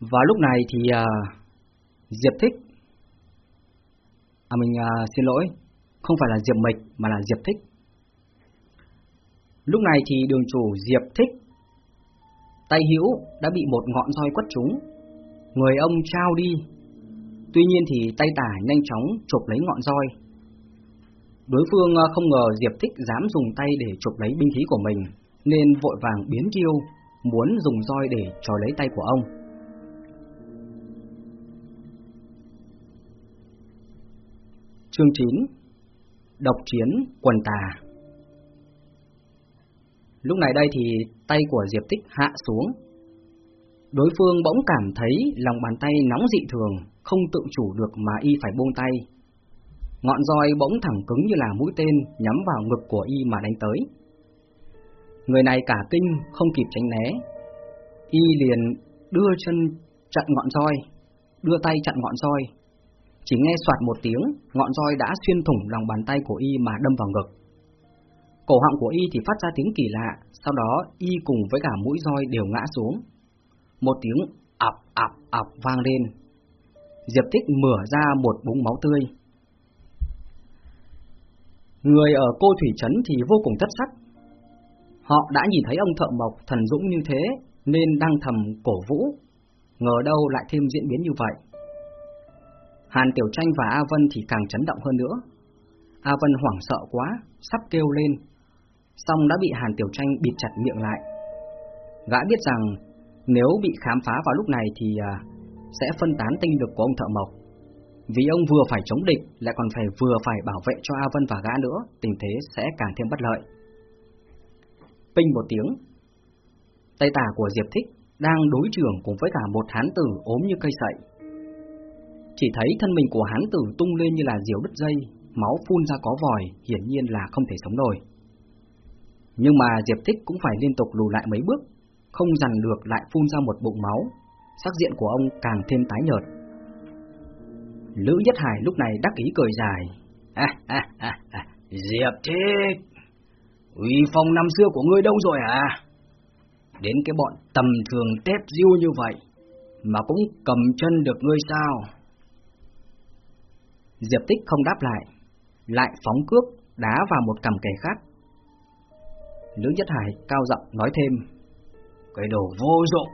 Và lúc này thì uh, Diệp Thích À mình uh, xin lỗi Không phải là Diệp Mịch mà là Diệp Thích. Lúc này thì đường chủ Diệp Thích Tay hữu đã bị một ngọn roi quất trúng. Người ông trao đi. Tuy nhiên thì tay tả nhanh chóng chụp lấy ngọn roi. Đối phương à, không ngờ Diệp Thích dám dùng tay để chụp lấy binh khí của mình Nên vội vàng biến chiêu Muốn dùng roi để trói lấy tay của ông. Chương 9 Độc chiến quần tà. Lúc này đây thì tay của Diệp Tích hạ xuống. Đối phương bỗng cảm thấy lòng bàn tay nóng dị thường, Không tự chủ được mà y phải buông tay. Ngọn roi bỗng thẳng cứng như là mũi tên Nhắm vào ngực của y mà đánh tới. Người này cả kinh, không kịp tránh né. Y liền đưa chân chặn ngọn roi, Đưa tay chặn ngọn roi chỉ nghe soạt một tiếng, ngọn roi đã xuyên thủng lòng bàn tay của y mà đâm vào ngực. Cổ họng của y thì phát ra tiếng kỳ lạ, sau đó y cùng với cả mũi roi đều ngã xuống. Một tiếng ập ập ập vang lên. Diệp Tích mửa ra một búng máu tươi. Người ở cô Thủy Trấn thì vô cùng thất sắc. Họ đã nhìn thấy ông thợ mộc thần dũng như thế nên đang thầm cổ vũ. Ngờ đâu lại thêm diễn biến như vậy. Hàn Tiểu Tranh và A Vân thì càng chấn động hơn nữa. A Vân hoảng sợ quá, sắp kêu lên, xong đã bị Hàn Tiểu Tranh bịt chặt miệng lại. Gã biết rằng nếu bị khám phá vào lúc này thì à, sẽ phân tán tinh lực của ông thợ mộc. Vì ông vừa phải chống địch lại còn phải vừa phải bảo vệ cho A Vân và gã nữa, tình thế sẽ càng thêm bất lợi. Pinh một tiếng, tay tả của Diệp Thích đang đối trưởng cùng với cả một hán tử ốm như cây sậy. Chỉ thấy thân mình của hắn tử tung lên như là diều đứt dây, máu phun ra có vòi, hiển nhiên là không thể sống nổi. Nhưng mà Diệp Thích cũng phải liên tục lùi lại mấy bước, không dằn được lại phun ra một bụng máu, sắc diện của ông càng thêm tái nhợt. Lữ Nhất Hải lúc này đắc ý cười dài. À, à, à, à, Diệp Thích, uy phong năm xưa của ngươi đâu rồi à? Đến cái bọn tầm thường tép diêu như vậy, mà cũng cầm chân được ngươi sao? Diệp Tích không đáp lại, lại phóng cước đá vào một cầm kẻ khác. Lữ Nhất Hải cao giọng nói thêm, cái đồ vô dụng,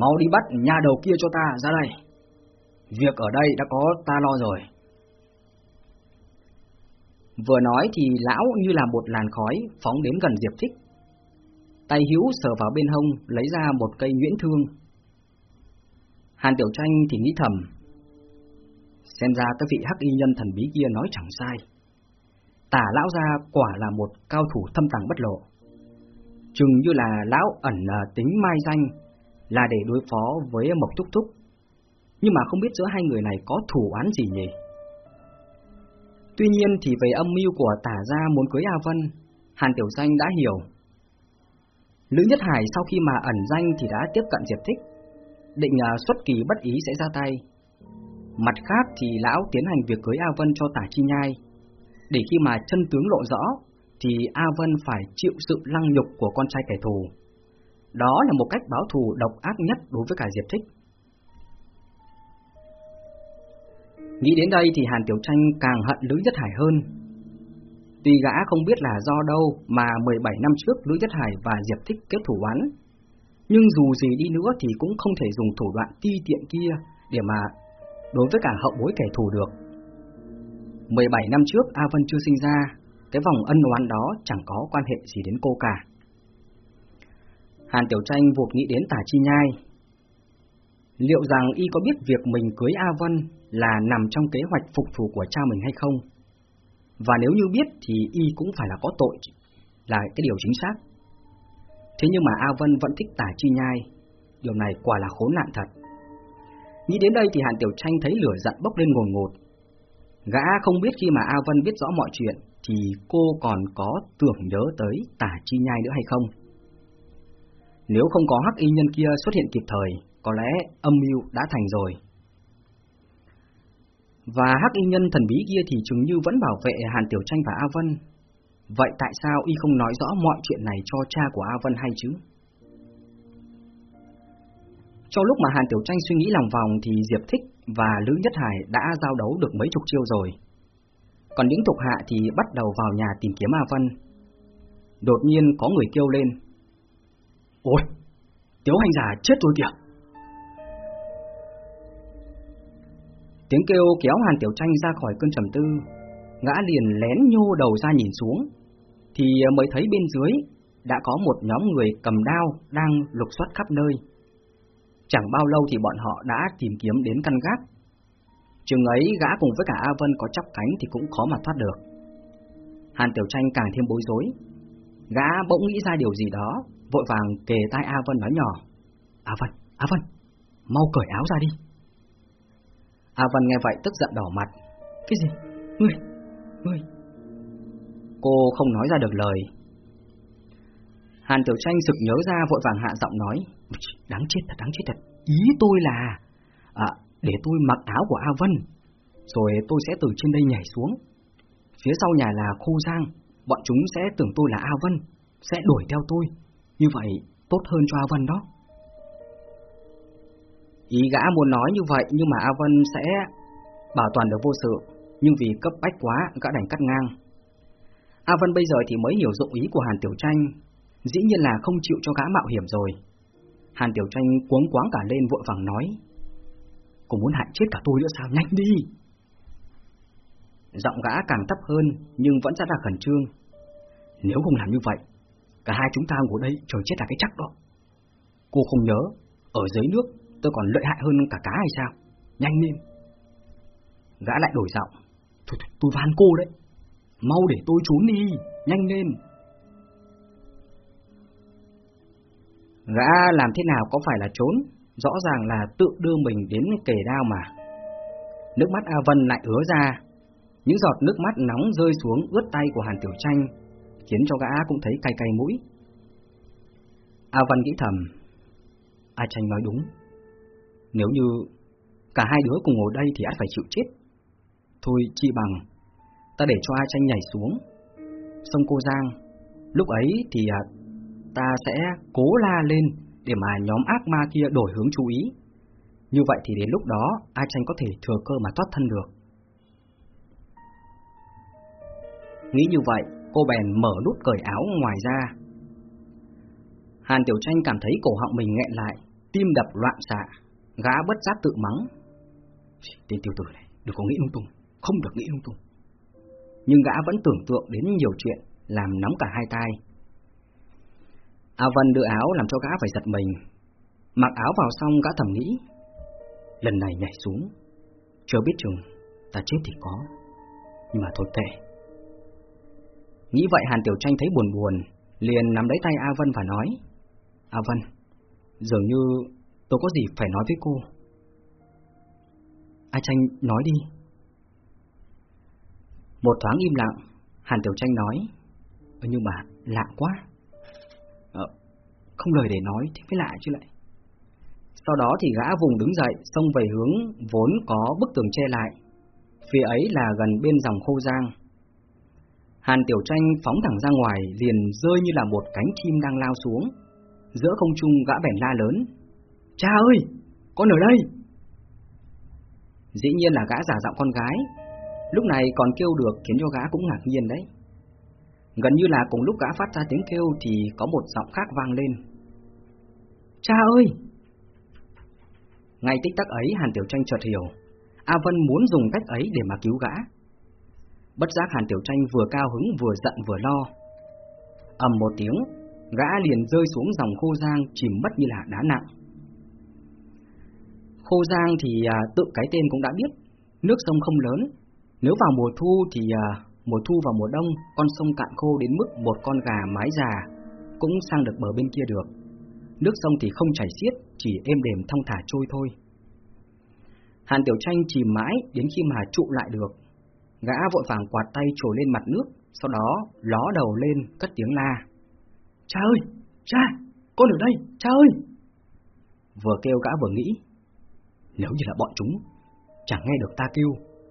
mau đi bắt nhà đầu kia cho ta ra đây. Việc ở đây đã có ta lo rồi. Vừa nói thì lão như là một làn khói phóng đến gần Diệp Thích. Tay hữu sờ vào bên hông lấy ra một cây nhuyễn thương. Hàn Tiểu Tranh thì nghĩ thầm, Xem ra các vị hắc y nhân thần bí kia nói chẳng sai. Tả lão gia quả là một cao thủ thâm tàng bất lộ. Chừng như là lão ẩn ờ, tính mai danh là để đối phó với Mộc Thúc Thúc. Nhưng mà không biết giữa hai người này có thủ án gì nhỉ? Tuy nhiên thì về âm mưu của tả gia muốn cưới A Vân, Hàn Tiểu Danh đã hiểu. Lữ Nhất Hải sau khi mà ẩn danh thì đã tiếp cận Diệp Thích, định ờ, xuất kỳ bất ý sẽ ra tay, Mặt khác thì lão tiến hành việc cưới A Vân cho tả chi nhai, để khi mà chân tướng lộ rõ, thì A Vân phải chịu sự lăng nhục của con trai kẻ thù. Đó là một cách báo thù độc ác nhất đối với cả Diệp Thích. Nghĩ đến đây thì Hàn Tiểu Tranh càng hận Lữ Nhất Hải hơn. Tuy gã không biết là do đâu mà 17 năm trước Lữ Nhất Hải và Diệp Thích kết thủ oán, nhưng dù gì đi nữa thì cũng không thể dùng thủ đoạn ti tiện kia để mà đối với cả hậu bối kẻ thù được. 17 năm trước A Vân chưa sinh ra, cái vòng ân oán đó chẳng có quan hệ gì đến cô cả. Hàn Tiểu Tranh vụt nghĩ đến tả chi nhai. Liệu rằng y có biết việc mình cưới A Vân là nằm trong kế hoạch phục thù của cha mình hay không? Và nếu như biết thì y cũng phải là có tội, là cái điều chính xác. Thế nhưng mà A Vân vẫn thích tả chi nhai, điều này quả là khốn nạn thật. Nghĩ đến đây thì Hàn Tiểu Tranh thấy lửa giận bốc lên ngồn ngột. Gã không biết khi mà A Vân biết rõ mọi chuyện thì cô còn có tưởng nhớ tới tả chi nhai nữa hay không. Nếu không có hắc y nhân kia xuất hiện kịp thời, có lẽ âm mưu đã thành rồi. Và hắc y nhân thần bí kia thì chứng như vẫn bảo vệ Hàn Tiểu Tranh và A Vân. Vậy tại sao y không nói rõ mọi chuyện này cho cha của A Vân hay chứ? Trong lúc mà Hàn Tiểu Tranh suy nghĩ lòng vòng thì Diệp Thích và Lữ Nhất Hải đã giao đấu được mấy chục chiêu rồi. Còn những thuộc hạ thì bắt đầu vào nhà tìm kiếm A Vân. Đột nhiên có người kêu lên. Ôi, Tiếu hành giả chết rồi kìa! Tiếng kêu kéo Hàn Tiểu Tranh ra khỏi cơn trầm tư, gã liền lén nhô đầu ra nhìn xuống, thì mới thấy bên dưới đã có một nhóm người cầm đao đang lục soát khắp nơi. Chẳng bao lâu thì bọn họ đã tìm kiếm đến căn gác. Chừng ấy gã cùng với cả A Vân có chắp cánh thì cũng khó mà thoát được. Hàn Tiểu Tranh càng thêm bối rối. Gã bỗng nghĩ ra điều gì đó, vội vàng kề tai A Vân nói nhỏ. A Vân, A Vân, mau cởi áo ra đi. A Vân nghe vậy tức giận đỏ mặt. Cái gì? Ngươi, ngươi. Cô không nói ra được lời. Hàn Tiểu Tranh sực nhớ ra vội vàng hạ giọng nói. Đáng chết thật, đáng chết thật. Ý tôi là... À, để tôi mặc áo của A Vân, rồi tôi sẽ từ trên đây nhảy xuống. Phía sau nhà là khu giang, bọn chúng sẽ tưởng tôi là A Vân, sẽ đuổi theo tôi. Như vậy tốt hơn cho A Vân đó. Ý gã muốn nói như vậy nhưng mà A Vân sẽ bảo toàn được vô sự, nhưng vì cấp bách quá gã đành cắt ngang. A Vân bây giờ thì mới hiểu dụng ý của Hàn Tiểu Tranh, dĩ nhiên là không chịu cho gã mạo hiểm rồi. Hàn Tiểu Tranh cuống quáng cả lên vội vàng nói, Cô muốn hại chết cả tôi nữa sao, nhanh đi! Giọng gã càng thấp hơn nhưng vẫn rất là khẩn trương. Nếu không làm như vậy, cả hai chúng ta ngồi đây trời chết là cái chắc đó. Cô không nhớ, ở dưới nước tôi còn lợi hại hơn cả cá hay sao? Nhanh lên! Gã lại đổi giọng. Thôi, thôi tôi van cô đấy. Mau để tôi trốn đi, nhanh lên. Gã làm thế nào có phải là trốn, rõ ràng là tự đưa mình đến kề đao mà. Nước mắt A Vân lại ứa ra, những giọt nước mắt nóng rơi xuống ướt tay của Hàn Tiểu Tranh, khiến cho gã cũng thấy cay cay mũi. A Vân nghĩ thầm, A Tranh nói đúng, nếu như cả hai đứa cùng ngồi đây thì ắt phải chịu chết. Thôi chi bằng, ta để cho A Tranh nhảy xuống, sông Cô Giang, lúc ấy thì à, ta sẽ cố la lên để mà nhóm ác ma kia đổi hướng chú ý. Như vậy thì đến lúc đó A Tranh có thể thừa cơ mà thoát thân được. Nghĩ như vậy, cô bèn mở nút cởi áo ngoài ra. Hàn Tiểu Tranh cảm thấy cổ họng mình nghẹn lại, tim đập loạn xạ, gã bất giác tự mắng. Tên tiểu tử này, đừng có nghĩ lung tung, không được nghĩ lung tung. Nhưng gã vẫn tưởng tượng đến nhiều chuyện, làm nóng cả hai tai. A Vân đưa áo làm cho gã phải giật mình. Mặc áo vào xong gã thầm nghĩ. Lần này nhảy xuống, chưa biết chừng ta chết thì có. Nhưng mà thôi kệ. Nghĩ vậy Hàn Tiểu Tranh thấy buồn buồn, liền nắm lấy tay A Vân và nói. A Vân, dường như tôi có gì phải nói với cô. A Tranh nói đi. Một thoáng im lặng, Hàn Tiểu Tranh nói. Nhưng mà lạ quá Ờ, không lời để nói thì mới lạ chứ lại. Sau đó thì gã vùng đứng dậy, xông về hướng vốn có bức tường che lại. Phía ấy là gần bên dòng khô giang. Hàn Tiểu Tranh phóng thẳng ra ngoài, liền rơi như là một cánh chim đang lao xuống. Giữa không trung gã bèn la lớn. Cha ơi, con ở đây! Dĩ nhiên là gã giả giọng con gái, lúc này còn kêu được khiến cho gã cũng ngạc nhiên đấy. Gần như là cùng lúc gã phát ra tiếng kêu thì có một giọng khác vang lên. Cha ơi! Ngay tích tắc ấy Hàn Tiểu Tranh chợt hiểu, A Vân muốn dùng cách ấy để mà cứu gã. Bất giác Hàn Tiểu Tranh vừa cao hứng vừa giận vừa lo. ầm một tiếng, gã liền rơi xuống dòng khô giang chìm mất như là đá nặng. Khô giang thì à, tự cái tên cũng đã biết, nước sông không lớn, nếu vào mùa thu thì à, Mùa thu và mùa đông, con sông cạn khô đến mức một con gà mái già cũng sang được bờ bên kia được. Nước sông thì không chảy xiết, chỉ êm đềm thong thả trôi thôi. Hàn Tiểu Tranh chìm mãi đến khi mà trụ lại được. Gã vội vàng quạt tay trồi lên mặt nước, sau đó ló đầu lên cất tiếng la. Cha ơi! Cha! Con ở đây! Cha ơi! Vừa kêu gã vừa nghĩ. Nếu như là bọn chúng, chẳng nghe được ta kêu,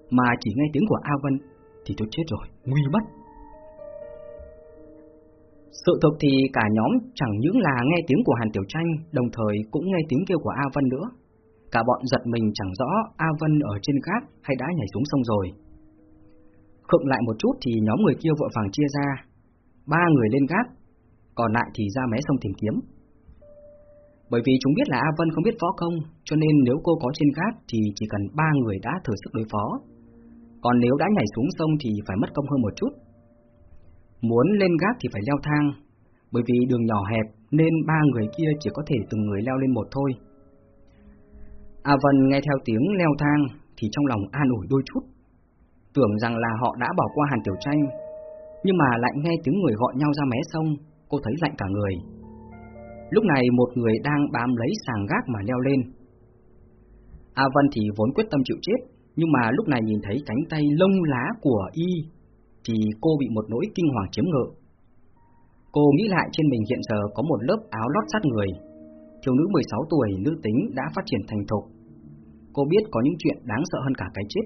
mà chỉ nghe tiếng của A Vân thì tôi chết rồi, nguy mất. Sự thực thì cả nhóm chẳng những là nghe tiếng của Hàn Tiểu Tranh, đồng thời cũng nghe tiếng kêu của A Vân nữa. Cả bọn giật mình chẳng rõ A Vân ở trên gác hay đã nhảy xuống sông rồi. Khựng lại một chút thì nhóm người kia vội vàng chia ra. Ba người lên gác, còn lại thì ra mé sông tìm kiếm. Bởi vì chúng biết là A Vân không biết võ công, cho nên nếu cô có trên gác thì chỉ cần ba người đã thử sức đối phó. Còn nếu đã nhảy xuống sông thì phải mất công hơn một chút. Muốn lên gác thì phải leo thang, bởi vì đường nhỏ hẹp nên ba người kia chỉ có thể từng người leo lên một thôi. A Vân nghe theo tiếng leo thang thì trong lòng an ủi đôi chút. Tưởng rằng là họ đã bỏ qua Hàn Tiểu Tranh, nhưng mà lại nghe tiếng người gọi nhau ra mé sông, cô thấy lạnh cả người. Lúc này một người đang bám lấy sàng gác mà leo lên. A Vân thì vốn quyết tâm chịu chết, nhưng mà lúc này nhìn thấy cánh tay lông lá của y thì cô bị một nỗi kinh hoàng chiếm ngự. Cô nghĩ lại trên mình hiện giờ có một lớp áo lót sát người. Thiếu nữ 16 tuổi, nữ tính đã phát triển thành thục. Cô biết có những chuyện đáng sợ hơn cả cái chết.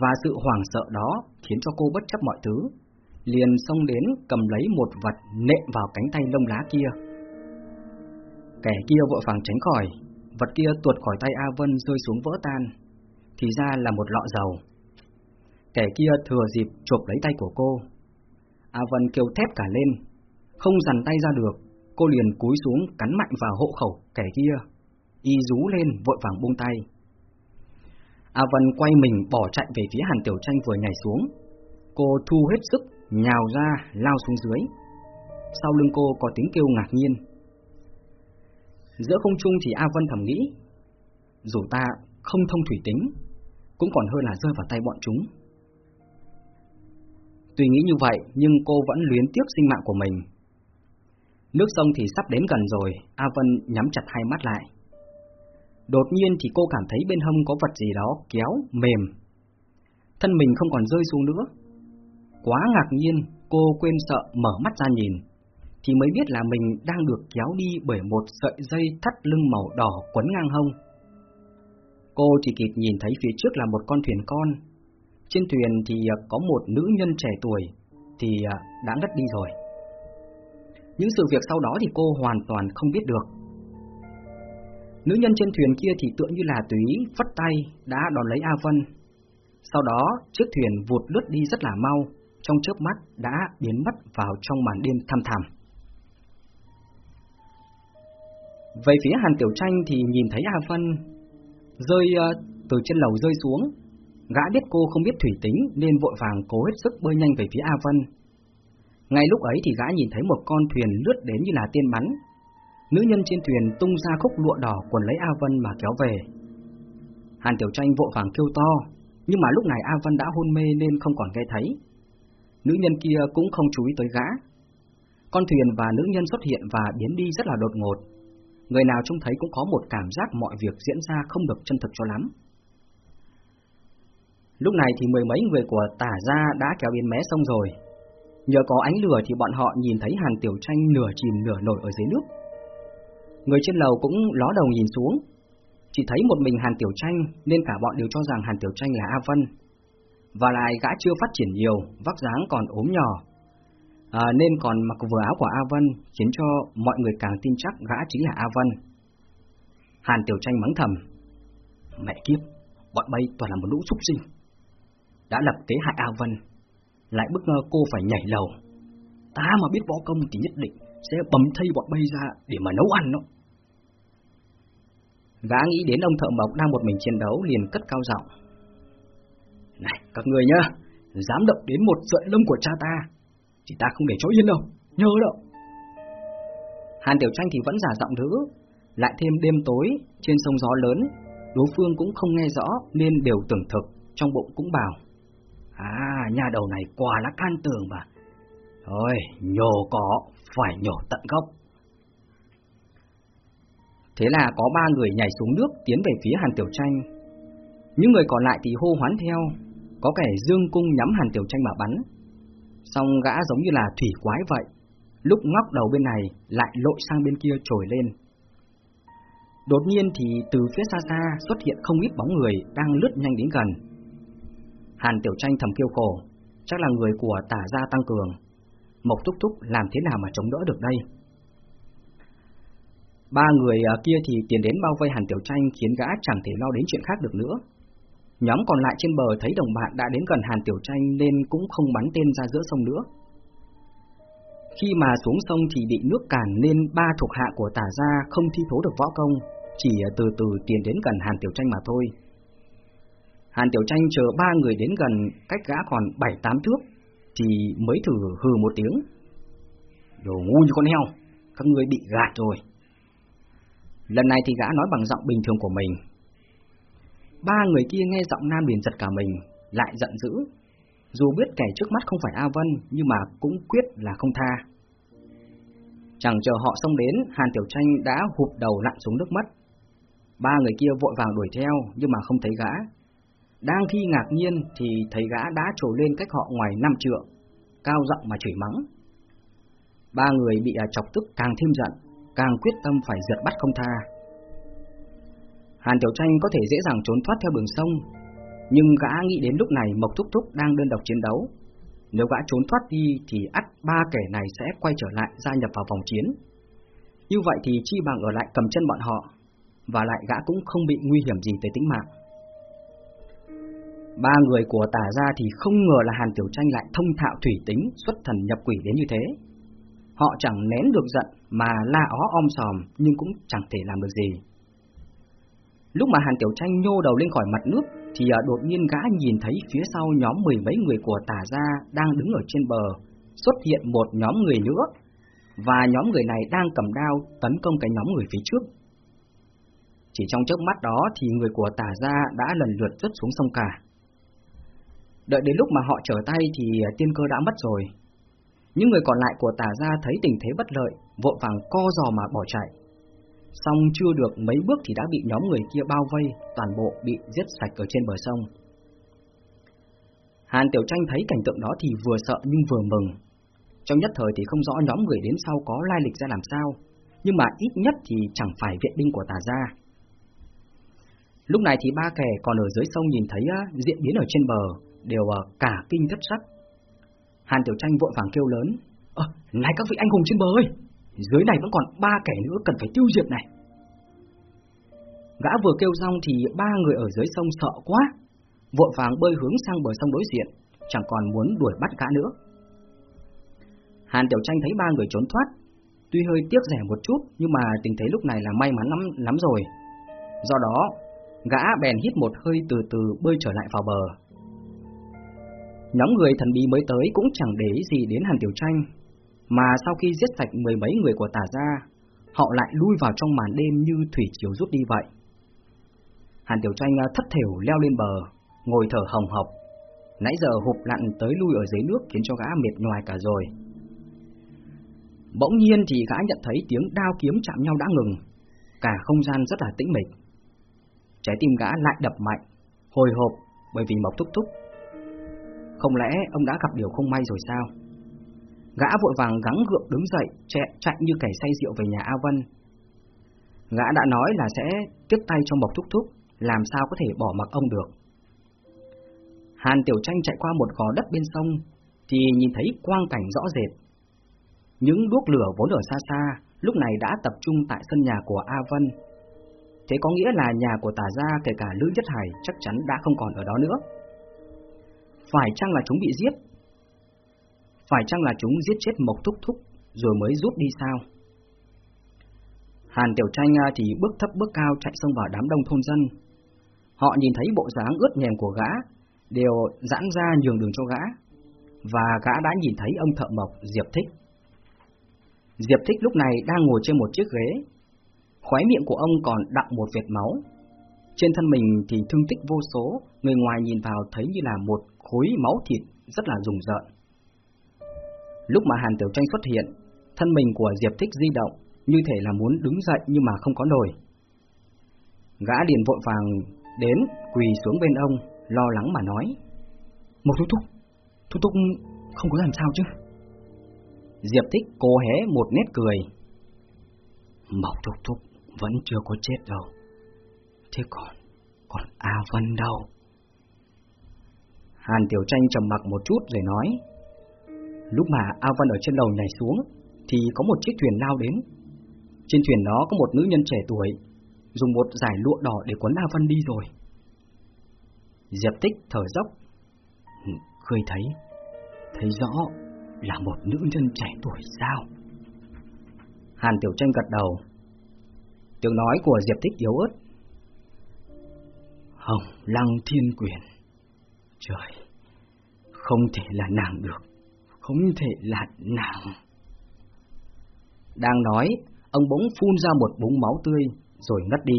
Và sự hoảng sợ đó khiến cho cô bất chấp mọi thứ, liền xông đến cầm lấy một vật nện vào cánh tay lông lá kia. Kẻ kia vội vàng tránh khỏi, vật kia tuột khỏi tay A Vân rơi xuống vỡ tan, thì ra là một lọ dầu. Kẻ kia thừa dịp chụp lấy tay của cô. A Vân kêu thép cả lên, không dằn tay ra được, cô liền cúi xuống cắn mạnh vào hộ khẩu kẻ kia. Y rú lên vội vàng buông tay. A Vân quay mình bỏ chạy về phía Hàn Tiểu Tranh vừa nhảy xuống. Cô thu hết sức, nhào ra, lao xuống dưới. Sau lưng cô có tiếng kêu ngạc nhiên. Giữa không trung thì A Vân thầm nghĩ, dù ta không thông thủy tính, cũng còn hơn là rơi vào tay bọn chúng. Tuy nghĩ như vậy, nhưng cô vẫn luyến tiếc sinh mạng của mình. Nước sông thì sắp đến gần rồi, A Vân nhắm chặt hai mắt lại. Đột nhiên thì cô cảm thấy bên hông có vật gì đó kéo, mềm. Thân mình không còn rơi xuống nữa. Quá ngạc nhiên, cô quên sợ mở mắt ra nhìn, thì mới biết là mình đang được kéo đi bởi một sợi dây thắt lưng màu đỏ quấn ngang hông. Cô chỉ kịp nhìn thấy phía trước là một con thuyền con, trên thuyền thì à, có một nữ nhân trẻ tuổi thì à, đã ngất đi rồi. Những sự việc sau đó thì cô hoàn toàn không biết được. Nữ nhân trên thuyền kia thì tựa như là túy phất tay đã đón lấy A Vân. Sau đó chiếc thuyền vụt lướt đi rất là mau, trong chớp mắt đã biến mất vào trong màn đêm thăm thẳm. Về phía Hàn Tiểu Tranh thì nhìn thấy A Vân rơi uh, từ trên lầu rơi xuống, Gã biết cô không biết thủy tính nên vội vàng cố hết sức bơi nhanh về phía A Vân. Ngay lúc ấy thì gã nhìn thấy một con thuyền lướt đến như là tiên bắn. Nữ nhân trên thuyền tung ra khúc lụa đỏ quần lấy A Vân mà kéo về. Hàn Tiểu Tranh vội vàng kêu to, nhưng mà lúc này A Vân đã hôn mê nên không còn nghe thấy. Nữ nhân kia cũng không chú ý tới gã. Con thuyền và nữ nhân xuất hiện và biến đi rất là đột ngột. Người nào trông thấy cũng có một cảm giác mọi việc diễn ra không được chân thực cho lắm. Lúc này thì mười mấy người của tả gia đã kéo biến mé sông rồi. Nhờ có ánh lửa thì bọn họ nhìn thấy Hàn Tiểu Tranh nửa chìm nửa nổi ở dưới nước. Người trên lầu cũng ló đầu nhìn xuống, chỉ thấy một mình Hàn Tiểu Tranh nên cả bọn đều cho rằng Hàn Tiểu Tranh là A Vân. Và lại gã chưa phát triển nhiều, vóc dáng còn ốm nhỏ, à, nên còn mặc vừa áo của A Vân khiến cho mọi người càng tin chắc gã chính là A Vân. Hàn Tiểu Tranh mắng thầm, mẹ kiếp, bọn bay toàn là một lũ súc sinh đã lập kế hại A Vân, lại bức cô phải nhảy lầu. Ta mà biết võ công thì nhất định sẽ bấm thây bọn bay ra để mà nấu ăn đó. Gã nghĩ đến ông thợ mộc đang một mình chiến đấu liền cất cao giọng. Này, các người nhá, dám động đến một sợi lông của cha ta, thì ta không để chỗ yên đâu, nhớ đâu. Hàn Tiểu Tranh thì vẫn giả giọng nữ, lại thêm đêm tối, trên sông gió lớn, đối phương cũng không nghe rõ nên đều tưởng thực, trong bụng cũng bảo. À, nhà đầu này quả là can tường mà. Thôi, nhổ có, phải nhổ tận gốc. Thế là có ba người nhảy xuống nước tiến về phía Hàn Tiểu Tranh. Những người còn lại thì hô hoán theo, có kẻ dương cung nhắm Hàn Tiểu Tranh mà bắn. Xong gã giống như là thủy quái vậy, lúc ngóc đầu bên này lại lội sang bên kia trồi lên. Đột nhiên thì từ phía xa xa xuất hiện không ít bóng người đang lướt nhanh đến gần. Hàn Tiểu Tranh thầm kêu khổ, chắc là người của tả gia tăng cường. Mộc Thúc Thúc làm thế nào mà chống đỡ được đây? Ba người à, kia thì tiến đến bao vây Hàn Tiểu Tranh khiến gã chẳng thể lo đến chuyện khác được nữa. Nhóm còn lại trên bờ thấy đồng bạn đã đến gần Hàn Tiểu Tranh nên cũng không bắn tên ra giữa sông nữa. Khi mà xuống sông thì bị nước cản nên ba thuộc hạ của tả gia không thi thố được võ công, chỉ từ từ tiến đến gần Hàn Tiểu Tranh mà thôi. Hàn Tiểu Tranh chờ ba người đến gần cách gã còn bảy tám thước thì mới thử hừ một tiếng. Đồ ngu như con heo, các người bị gạt rồi. Lần này thì gã nói bằng giọng bình thường của mình. Ba người kia nghe giọng nam liền giật cả mình, lại giận dữ. Dù biết kẻ trước mắt không phải A Vân, nhưng mà cũng quyết là không tha. Chẳng chờ họ xông đến, Hàn Tiểu Tranh đã hụp đầu lặn xuống nước mất. Ba người kia vội vàng đuổi theo, nhưng mà không thấy gã. Đang khi ngạc nhiên thì thấy gã đã trồi lên cách họ ngoài năm trượng, cao giọng mà chửi mắng. Ba người bị à, chọc tức càng thêm giận, càng quyết tâm phải giật bắt không tha. Hàn Tiểu Tranh có thể dễ dàng trốn thoát theo đường sông, nhưng gã nghĩ đến lúc này Mộc Thúc Thúc đang đơn độc chiến đấu. Nếu gã trốn thoát đi thì ắt ba kẻ này sẽ quay trở lại gia nhập vào vòng chiến. Như vậy thì chi bằng ở lại cầm chân bọn họ, và lại gã cũng không bị nguy hiểm gì tới tính mạng. Ba người của tả gia thì không ngờ là Hàn Tiểu Tranh lại thông thạo thủy tính, xuất thần nhập quỷ đến như thế. Họ chẳng nén được giận mà la ó om sòm nhưng cũng chẳng thể làm được gì. Lúc mà Hàn Tiểu Tranh nhô đầu lên khỏi mặt nước thì à, đột nhiên gã nhìn thấy phía sau nhóm mười mấy người của tà gia đang đứng ở trên bờ, xuất hiện một nhóm người nữa và nhóm người này đang cầm đao tấn công cái nhóm người phía trước. Chỉ trong chớp mắt đó thì người của tà gia đã lần lượt rớt xuống sông cả. Đợi đến lúc mà họ trở tay thì à, tiên cơ đã mất rồi. Những người còn lại của tà gia thấy tình thế bất lợi, vội vàng co giò mà bỏ chạy. Xong chưa được mấy bước thì đã bị nhóm người kia bao vây, toàn bộ bị giết sạch ở trên bờ sông. Hàn Tiểu Tranh thấy cảnh tượng đó thì vừa sợ nhưng vừa mừng. Trong nhất thời thì không rõ nhóm người đến sau có lai lịch ra làm sao, nhưng mà ít nhất thì chẳng phải viện binh của tà gia. Lúc này thì ba kẻ còn ở dưới sông nhìn thấy diễn biến ở trên bờ, đều à, cả kinh thất sắc. Hàn Tiểu Tranh vội vàng kêu lớn, à, này các vị anh hùng trên bờ ơi, dưới này vẫn còn ba kẻ nữa cần phải tiêu diệt này. Gã vừa kêu xong thì ba người ở dưới sông sợ quá, vội vàng bơi hướng sang bờ sông đối diện, chẳng còn muốn đuổi bắt gã nữa. Hàn Tiểu Tranh thấy ba người trốn thoát, tuy hơi tiếc rẻ một chút nhưng mà tình thế lúc này là may mắn lắm, lắm rồi. Do đó, gã bèn hít một hơi từ từ bơi trở lại vào bờ. Nhóm người thần bí mới tới cũng chẳng để gì đến Hàn Tiểu Tranh, mà sau khi giết sạch mười mấy người của tà gia, họ lại lui vào trong màn đêm như thủy chiều rút đi vậy. Hàn Tiểu Tranh à, thất thểu leo lên bờ, ngồi thở hồng hộc, nãy giờ hụp lặn tới lui ở dưới nước khiến cho gã mệt nhoài cả rồi. Bỗng nhiên thì gã nhận thấy tiếng đao kiếm chạm nhau đã ngừng, cả không gian rất là tĩnh mịch. Trái tim gã lại đập mạnh, hồi hộp bởi vì Mộc Thúc Thúc không lẽ ông đã gặp điều không may rồi sao? Gã vội vàng gắng gượng đứng dậy, chạy, chạy như kẻ say rượu về nhà A Vân. Gã đã nói là sẽ tiếp tay cho Mộc Thúc Thúc, làm sao có thể bỏ mặc ông được. Hàn Tiểu Tranh chạy qua một gò đất bên sông, thì nhìn thấy quang cảnh rõ rệt. Những đuốc lửa vốn ở xa xa, lúc này đã tập trung tại sân nhà của A Vân. Thế có nghĩa là nhà của tà gia kể cả Lữ Nhất Hải chắc chắn đã không còn ở đó nữa. Phải chăng là chúng bị giết? Phải chăng là chúng giết chết Mộc Thúc Thúc rồi mới rút đi sao? Hàn Tiểu Tranh à, thì bước thấp bước cao chạy xông vào đám đông thôn dân. Họ nhìn thấy bộ dáng ướt nhèm của gã, đều giãn ra nhường đường cho gã, và gã đã nhìn thấy ông thợ mộc Diệp Thích. Diệp Thích lúc này đang ngồi trên một chiếc ghế, khóe miệng của ông còn đặng một vệt máu. Trên thân mình thì thương tích vô số, người ngoài nhìn vào thấy như là một khối máu thịt rất là rùng rợn. Lúc mà Hàn Tiểu Tranh xuất hiện, thân mình của Diệp Thích di động, như thể là muốn đứng dậy nhưng mà không có nổi. Gã liền vội vàng đến, quỳ xuống bên ông, lo lắng mà nói. Một thúc thúc, thúc thúc không có làm sao chứ? Diệp Thích cố hé một nét cười. Mộc thúc thúc vẫn chưa có chết đâu. Thế còn, còn A Vân đâu? Hàn Tiểu Tranh trầm mặc một chút rồi nói Lúc mà A Văn ở trên lầu nhảy xuống, Thì có một chiếc thuyền lao đến. Trên thuyền đó có một nữ nhân trẻ tuổi, Dùng một giải lụa đỏ để quấn A Văn đi rồi. Diệp Tích thở dốc. Khơi thấy Thấy rõ là một nữ nhân trẻ tuổi sao? Hàn Tiểu Tranh gật đầu. Tiếng nói của Diệp Tích yếu ớt. Hồng Lăng Thiên Quyền, Trời, Không thể là nàng được. Không thể là nàng. Đang nói, Ông bỗng phun ra một búng máu tươi, Rồi ngất đi.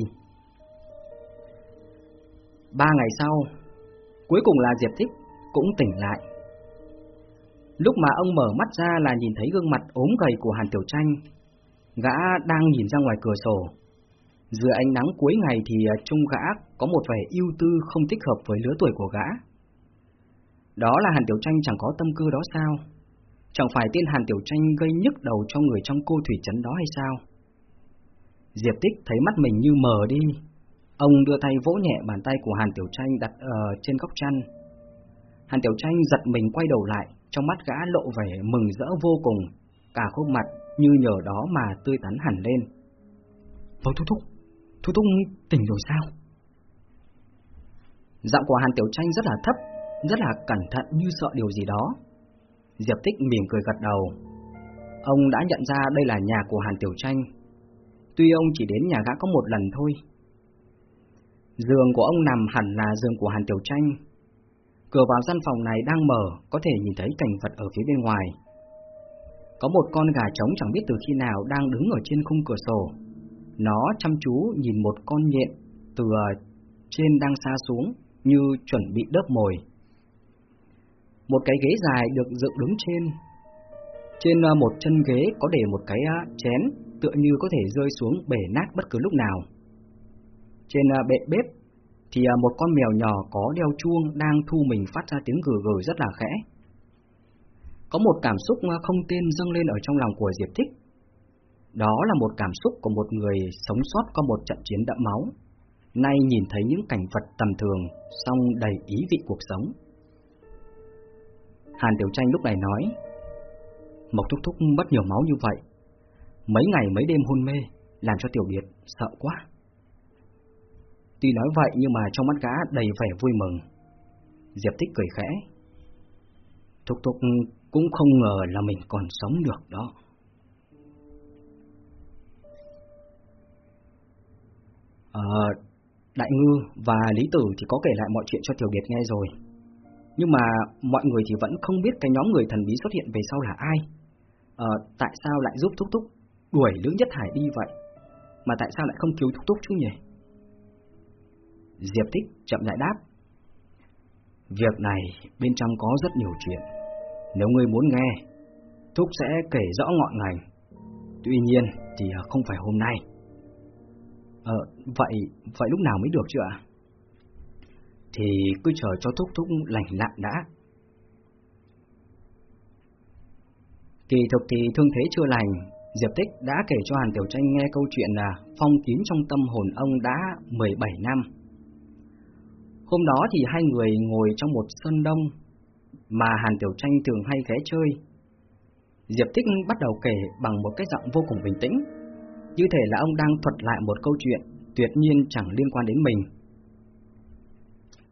Ba ngày sau, Cuối cùng là Diệp Thích Cũng tỉnh lại. Lúc mà ông mở mắt ra là nhìn thấy gương mặt ốm gầy của Hàn Tiểu Tranh, Gã đang nhìn ra ngoài cửa sổ. Dưới ánh nắng cuối ngày thì trung gã có một vẻ ưu tư không thích hợp với lứa tuổi của gã. Đó là Hàn Tiểu Tranh chẳng có tâm cơ đó sao? Chẳng phải tên Hàn Tiểu Tranh gây nhức đầu cho người trong cô thủy trấn đó hay sao Diệp Tích thấy mắt mình như mờ đi Ông đưa tay vỗ nhẹ bàn tay của Hàn Tiểu Tranh đặt ở trên góc chăn Hàn Tiểu Tranh giật mình quay đầu lại trong mắt gã lộ vẻ mừng rỡ vô cùng, cả khuôn mặt như nhờ đó mà tươi tắn hẳn lên. Vô Thúc Thúc, Thúc Thúc tỉnh rồi sao? Giọng của Hàn Tiểu Tranh rất là thấp, rất là cẩn thận như sợ điều gì đó. Diệp Tích mỉm cười gật đầu. Ông đã nhận ra đây là nhà của Hàn Tiểu Tranh. Tuy ông chỉ đến nhà gã có một lần thôi. Giường của ông nằm hẳn là giường của Hàn Tiểu Tranh, Cửa vào gian phòng này đang mở, có thể nhìn thấy cảnh vật ở phía bên ngoài. Có một con gà trống chẳng biết từ khi nào đang đứng ở trên khung cửa sổ. Nó chăm chú nhìn một con nhện từ ờ, trên đang xa xuống như chuẩn bị đớp mồi. Một cái ghế dài được dựng đứng trên. Trên ờ, một chân ghế có để một cái ờ, chén tựa như có thể rơi xuống bể nát bất cứ lúc nào. Trên ờ, bệ bếp thì một con mèo nhỏ có đeo chuông đang thu mình phát ra tiếng gừ gừ rất là khẽ. Có một cảm xúc không tên dâng lên ở trong lòng của Diệp Thích. Đó là một cảm xúc của một người sống sót qua một trận chiến đẫm máu, nay nhìn thấy những cảnh vật tầm thường, song đầy ý vị cuộc sống. Hàn Tiểu Tranh lúc này nói, Mộc Thúc Thúc mất nhiều máu như vậy, mấy ngày mấy đêm hôn mê, làm cho Tiểu Điệt sợ quá. Tuy nói vậy nhưng mà trong mắt gã đầy vẻ vui mừng. Diệp Tích cười khẽ. Thúc Thúc cũng không ngờ là mình còn sống được đó. Ờ, Đại Ngư và Lý Tử thì có kể lại mọi chuyện cho Tiểu Biệt nghe rồi. Nhưng mà mọi người thì vẫn không biết cái nhóm người thần bí xuất hiện về sau là ai. Ờ, tại sao lại giúp Thúc Thúc đuổi Lưỡng Nhất Hải đi vậy? Mà tại sao lại không cứu Thúc Thúc chứ nhỉ? Diệp Thích chậm lại đáp. Việc này bên trong có rất nhiều chuyện. Nếu ngươi muốn nghe, Thúc sẽ kể rõ ngọn ngành. Tuy nhiên thì không phải hôm nay. Ờ, vậy, vậy lúc nào mới được chưa ạ? Thì cứ chờ cho Thúc Thúc lành lặn đã. Kỳ thực thì thương thế chưa lành, Diệp Tích đã kể cho Hàn Tiểu Tranh nghe câu chuyện là phong kín trong tâm hồn ông đã 17 năm. Hôm đó thì hai người ngồi trong một sân đông mà Hàn Tiểu Tranh thường hay ghé chơi. Diệp Tích bắt đầu kể bằng một cái giọng vô cùng bình tĩnh, như thể là ông đang thuật lại một câu chuyện tuyệt nhiên chẳng liên quan đến mình.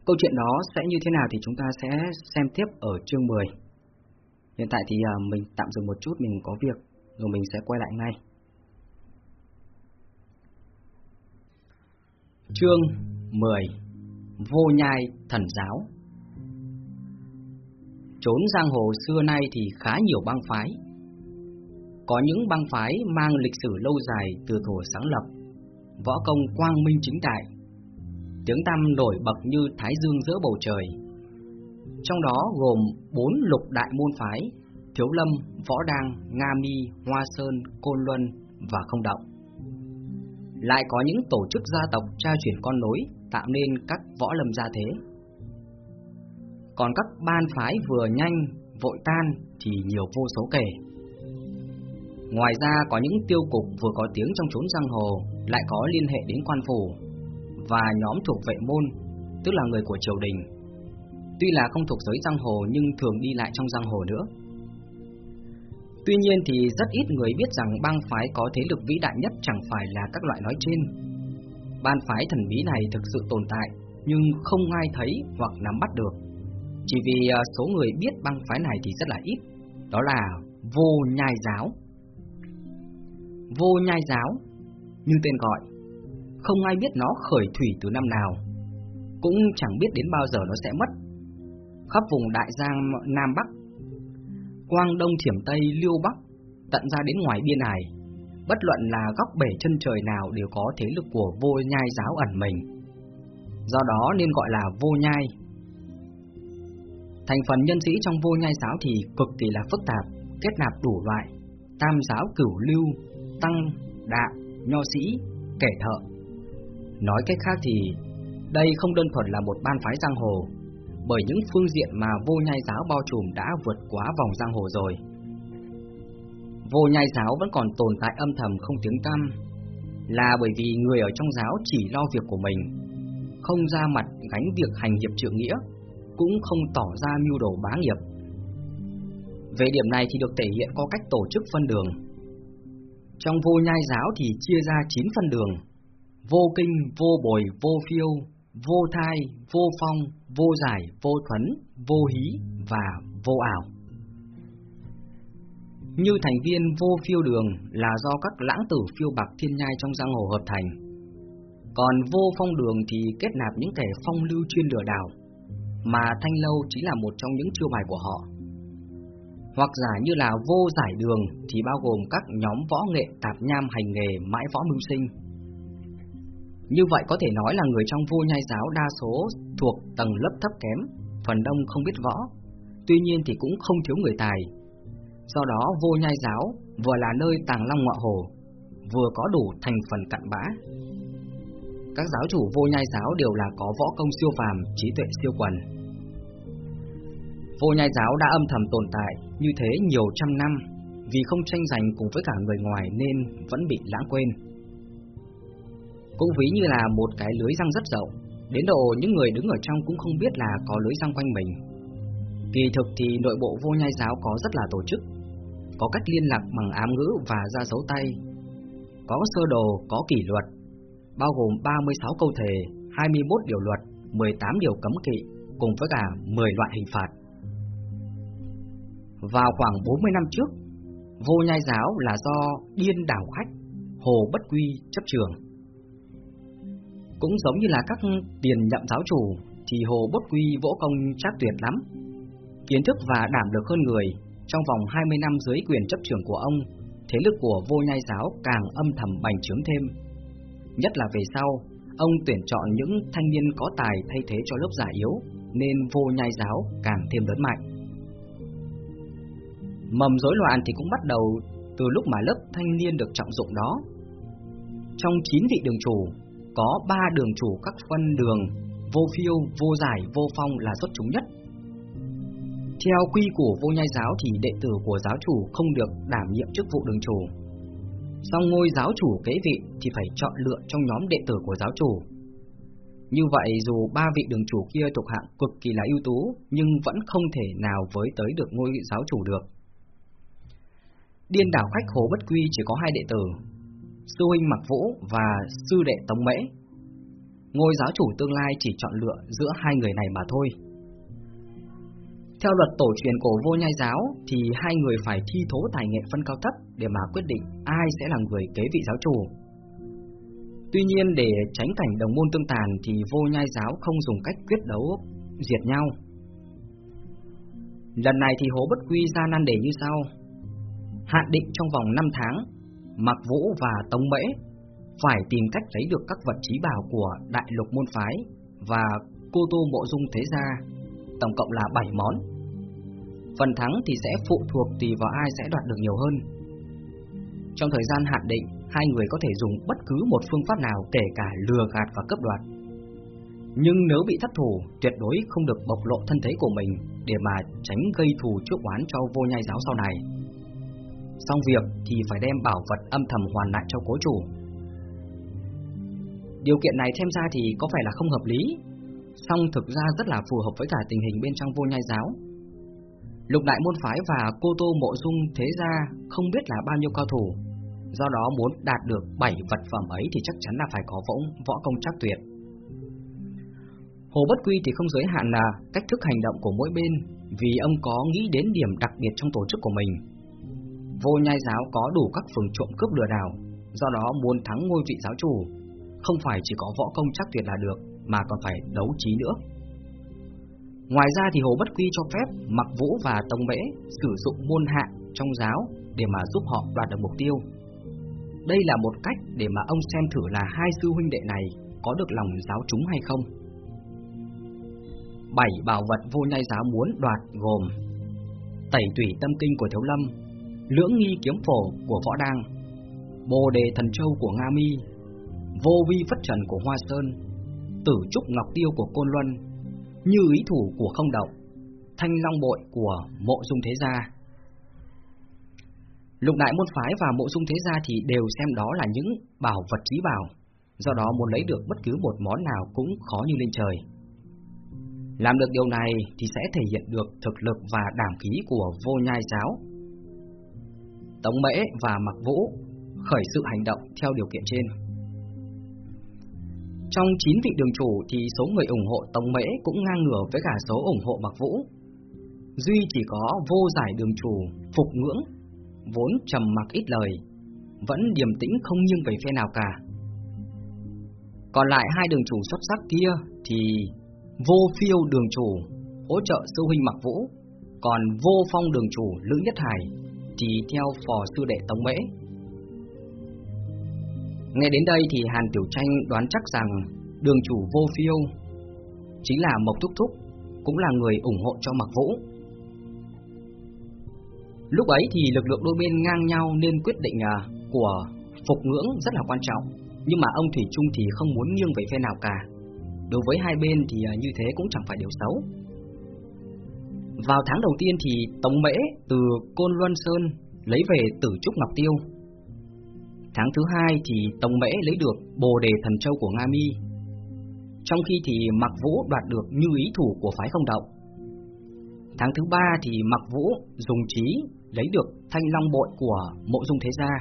Câu chuyện đó sẽ như thế nào thì chúng ta sẽ xem tiếp ở chương 10. Hiện tại thì à, mình tạm dừng một chút, mình có việc, rồi mình sẽ quay lại ngay. Chương 10 vô nhai thần giáo. Trốn giang hồ xưa nay thì khá nhiều bang phái. Có những bang phái mang lịch sử lâu dài từ thổ sáng lập, võ công quang minh chính đại, tiếng tăm nổi bật như thái dương giữa bầu trời. Trong đó gồm bốn lục đại môn phái: Thiếu Lâm, Võ Đăng, Nga Mi, Hoa Sơn, Côn Luân và Không Động. Lại có những tổ chức gia tộc tra chuyển con nối tạo nên các võ lâm gia thế. Còn các ban phái vừa nhanh, vội tan thì nhiều vô số kể. Ngoài ra có những tiêu cục vừa có tiếng trong chốn giang hồ lại có liên hệ đến quan phủ và nhóm thuộc vệ môn, tức là người của triều đình. Tuy là không thuộc giới giang hồ nhưng thường đi lại trong giang hồ nữa. Tuy nhiên thì rất ít người biết rằng bang phái có thế lực vĩ đại nhất chẳng phải là các loại nói trên. Ban phái thần bí này thực sự tồn tại, nhưng không ai thấy hoặc nắm bắt được. Chỉ vì à, số người biết băng phái này thì rất là ít, đó là vô nhai giáo. Vô nhai giáo, như tên gọi, không ai biết nó khởi thủy từ năm nào, cũng chẳng biết đến bao giờ nó sẽ mất. Khắp vùng Đại Giang Nam Bắc, Quang Đông Thiểm Tây Liêu Bắc, tận ra đến ngoài biên ải, bất luận là góc bể chân trời nào đều có thế lực của vô nhai giáo ẩn mình. Do đó nên gọi là vô nhai. Thành phần nhân sĩ trong vô nhai giáo thì cực kỳ là phức tạp, kết nạp đủ loại, tam giáo cửu lưu, tăng, đạo, nho sĩ, kẻ thợ. Nói cách khác thì đây không đơn thuần là một ban phái giang hồ, bởi những phương diện mà vô nhai giáo bao trùm đã vượt quá vòng giang hồ rồi. Vô nhai giáo vẫn còn tồn tại âm thầm không tiếng tăm, là bởi vì người ở trong giáo chỉ lo việc của mình, không ra mặt gánh việc hành hiệp trượng nghĩa, cũng không tỏ ra mưu đồ bá nghiệp. Về điểm này thì được thể hiện có cách tổ chức phân đường. Trong vô nhai giáo thì chia ra 9 phân đường, vô kinh, vô bồi, vô phiêu, vô thai, vô phong, vô giải, vô thuấn, vô hí và vô ảo. Như thành viên vô phiêu đường là do các lãng tử phiêu bạc thiên nhai trong giang hồ hợp thành. Còn vô phong đường thì kết nạp những kẻ phong lưu chuyên lừa đảo, mà thanh lâu chỉ là một trong những chiêu bài của họ. Hoặc giả như là vô giải đường thì bao gồm các nhóm võ nghệ tạp nham hành nghề mãi võ mưu sinh như vậy có thể nói là người trong vô nhai giáo đa số thuộc tầng lớp thấp kém, phần đông không biết võ, tuy nhiên thì cũng không thiếu người tài. Do đó vô nhai giáo vừa là nơi tàng long ngọa hồ, vừa có đủ thành phần cặn bã. Các giáo chủ vô nhai giáo đều là có võ công siêu phàm, trí tuệ siêu quần. Vô nhai giáo đã âm thầm tồn tại như thế nhiều trăm năm, vì không tranh giành cùng với cả người ngoài nên vẫn bị lãng quên. Cũng ví như là một cái lưới răng rất rộng, đến độ những người đứng ở trong cũng không biết là có lưới răng quanh mình. Kỳ thực thì nội bộ vô nhai giáo có rất là tổ chức, có cách liên lạc bằng ám ngữ và ra dấu tay, có sơ đồ, có kỷ luật, bao gồm 36 câu thề, 21 điều luật, 18 điều cấm kỵ, cùng với cả 10 loại hình phạt. Vào khoảng 40 năm trước, vô nhai giáo là do điên đảo khách, hồ bất quy chấp trường. Cũng giống như là các tiền nhậm giáo chủ, Thì Hồ Bốt Quy vỗ công chắc tuyệt lắm. Kiến thức và đảm được hơn người, Trong vòng 20 năm dưới quyền chấp trưởng của ông, Thế lực của vô nhai giáo càng âm thầm bành trướng thêm. Nhất là về sau, Ông tuyển chọn những thanh niên có tài thay thế cho lớp giả yếu, Nên vô nhai giáo càng thêm lớn mạnh. Mầm rối loạn thì cũng bắt đầu từ lúc mà lớp thanh niên được trọng dụng đó. Trong 9 vị đường chủ có ba đường chủ các phân đường vô phiêu, vô giải, vô phong là xuất chúng nhất. Theo quy của vô nhai giáo thì đệ tử của giáo chủ không được đảm nhiệm chức vụ đường chủ. Sau ngôi giáo chủ kế vị thì phải chọn lựa trong nhóm đệ tử của giáo chủ. Như vậy dù ba vị đường chủ kia thuộc hạng cực kỳ là ưu tú nhưng vẫn không thể nào với tới được ngôi giáo chủ được. Điên đảo khách Hồ Bất Quy chỉ có hai đệ tử, sư huynh Mặc Vũ và sư đệ Tống Mễ. Ngôi giáo chủ tương lai chỉ chọn lựa giữa hai người này mà thôi. Theo luật tổ truyền của vô nhai giáo thì hai người phải thi thố tài nghệ phân cao thấp để mà quyết định ai sẽ là người kế vị giáo chủ. Tuy nhiên để tránh cảnh đồng môn tương tàn thì vô nhai giáo không dùng cách quyết đấu diệt nhau. Lần này thì Hố Bất Quy ra nan đề như sau. Hạn định trong vòng 5 tháng Mạc Vũ và Tống Mễ phải tìm cách lấy được các vật trí bảo của Đại Lục Môn Phái và Cô Tô Mộ Dung Thế Gia, tổng cộng là 7 món. Phần thắng thì sẽ phụ thuộc tùy vào ai sẽ đoạt được nhiều hơn. Trong thời gian hạn định, hai người có thể dùng bất cứ một phương pháp nào kể cả lừa gạt và cấp đoạt. Nhưng nếu bị thất thủ, tuyệt đối không được bộc lộ thân thế của mình để mà tránh gây thù chuốc oán cho vô nhai giáo sau này. Xong việc thì phải đem bảo vật âm thầm hoàn lại cho cố chủ Điều kiện này thêm ra thì có phải là không hợp lý Song thực ra rất là phù hợp với cả tình hình bên trong vô nhai giáo Lục đại môn phái và cô tô mộ dung thế gia không biết là bao nhiêu cao thủ, do đó muốn đạt được bảy vật phẩm ấy thì chắc chắn là phải có võ, võ công chắc tuyệt. Hồ Bất Quy thì không giới hạn là cách thức hành động của mỗi bên, vì ông có nghĩ đến điểm đặc biệt trong tổ chức của mình. Vô nhai giáo có đủ các phường trộm cướp lừa đảo, do đó muốn thắng ngôi vị giáo chủ, không phải chỉ có võ công chắc tuyệt là được, mà còn phải đấu trí nữa. Ngoài ra thì Hồ Bất Quy cho phép Mặc Vũ và Tông Mễ sử dụng môn hạ trong giáo để mà giúp họ đoạt được mục tiêu. Đây là một cách để mà ông xem thử là hai sư huynh đệ này có được lòng giáo chúng hay không. Bảy bảo vật vô nhai giáo muốn đoạt gồm Tẩy tủy tâm kinh của Thiếu Lâm Lưỡng nghi kiếm phổ của Võ Đăng, Bồ đề thần châu của Nga Mi, Vô vi phất trần của Hoa Sơn, Tử trúc ngọc tiêu của Côn Luân, Như ý thủ của Không Động Thanh long bội của Mộ Dung Thế Gia Lục đại môn phái và Mộ Dung Thế Gia thì đều xem đó là những bảo vật trí bảo, Do đó muốn lấy được bất cứ một món nào cũng khó như lên trời làm được điều này thì sẽ thể hiện được thực lực và đảm khí của vô nhai giáo. Tống Mễ và Mặc Vũ khởi sự hành động theo điều kiện trên. Trong 9 vị đường chủ thì số người ủng hộ Tống Mễ cũng ngang ngửa với cả số ủng hộ Mặc Vũ. Duy chỉ có vô giải đường chủ Phục Ngưỡng, vốn trầm mặc ít lời, vẫn điềm tĩnh không nghiêng về phe nào cả. Còn lại hai đường chủ xuất sắc kia thì Vô phiêu đường chủ hỗ trợ sư huynh Mặc Vũ, còn vô phong đường chủ Lữ Nhất Hải trì theo phò sư đệ Tống Mễ. Nghe đến đây thì Hàn Tiểu Tranh đoán chắc rằng đường chủ vô phiêu chính là Mộc Thúc Thúc, cũng là người ủng hộ cho Mặc Vũ. Lúc ấy thì lực lượng đôi bên ngang nhau nên quyết định à, của Phục Ngưỡng rất là quan trọng, nhưng mà ông Thủy Trung thì không muốn nghiêng về phe nào cả Đối với hai bên thì à, như thế cũng chẳng phải điều xấu vào tháng đầu tiên thì Tống Mễ từ Côn Luân Sơn lấy về Tử Trúc Ngọc Tiêu. Tháng thứ hai thì Tống Mễ lấy được Bồ Đề Thần Châu của Nga Mi. Trong khi thì Mặc Vũ đoạt được như ý thủ của phái không động. Tháng thứ ba thì Mặc Vũ dùng trí lấy được Thanh Long Bội của Mộ Dung Thế Gia.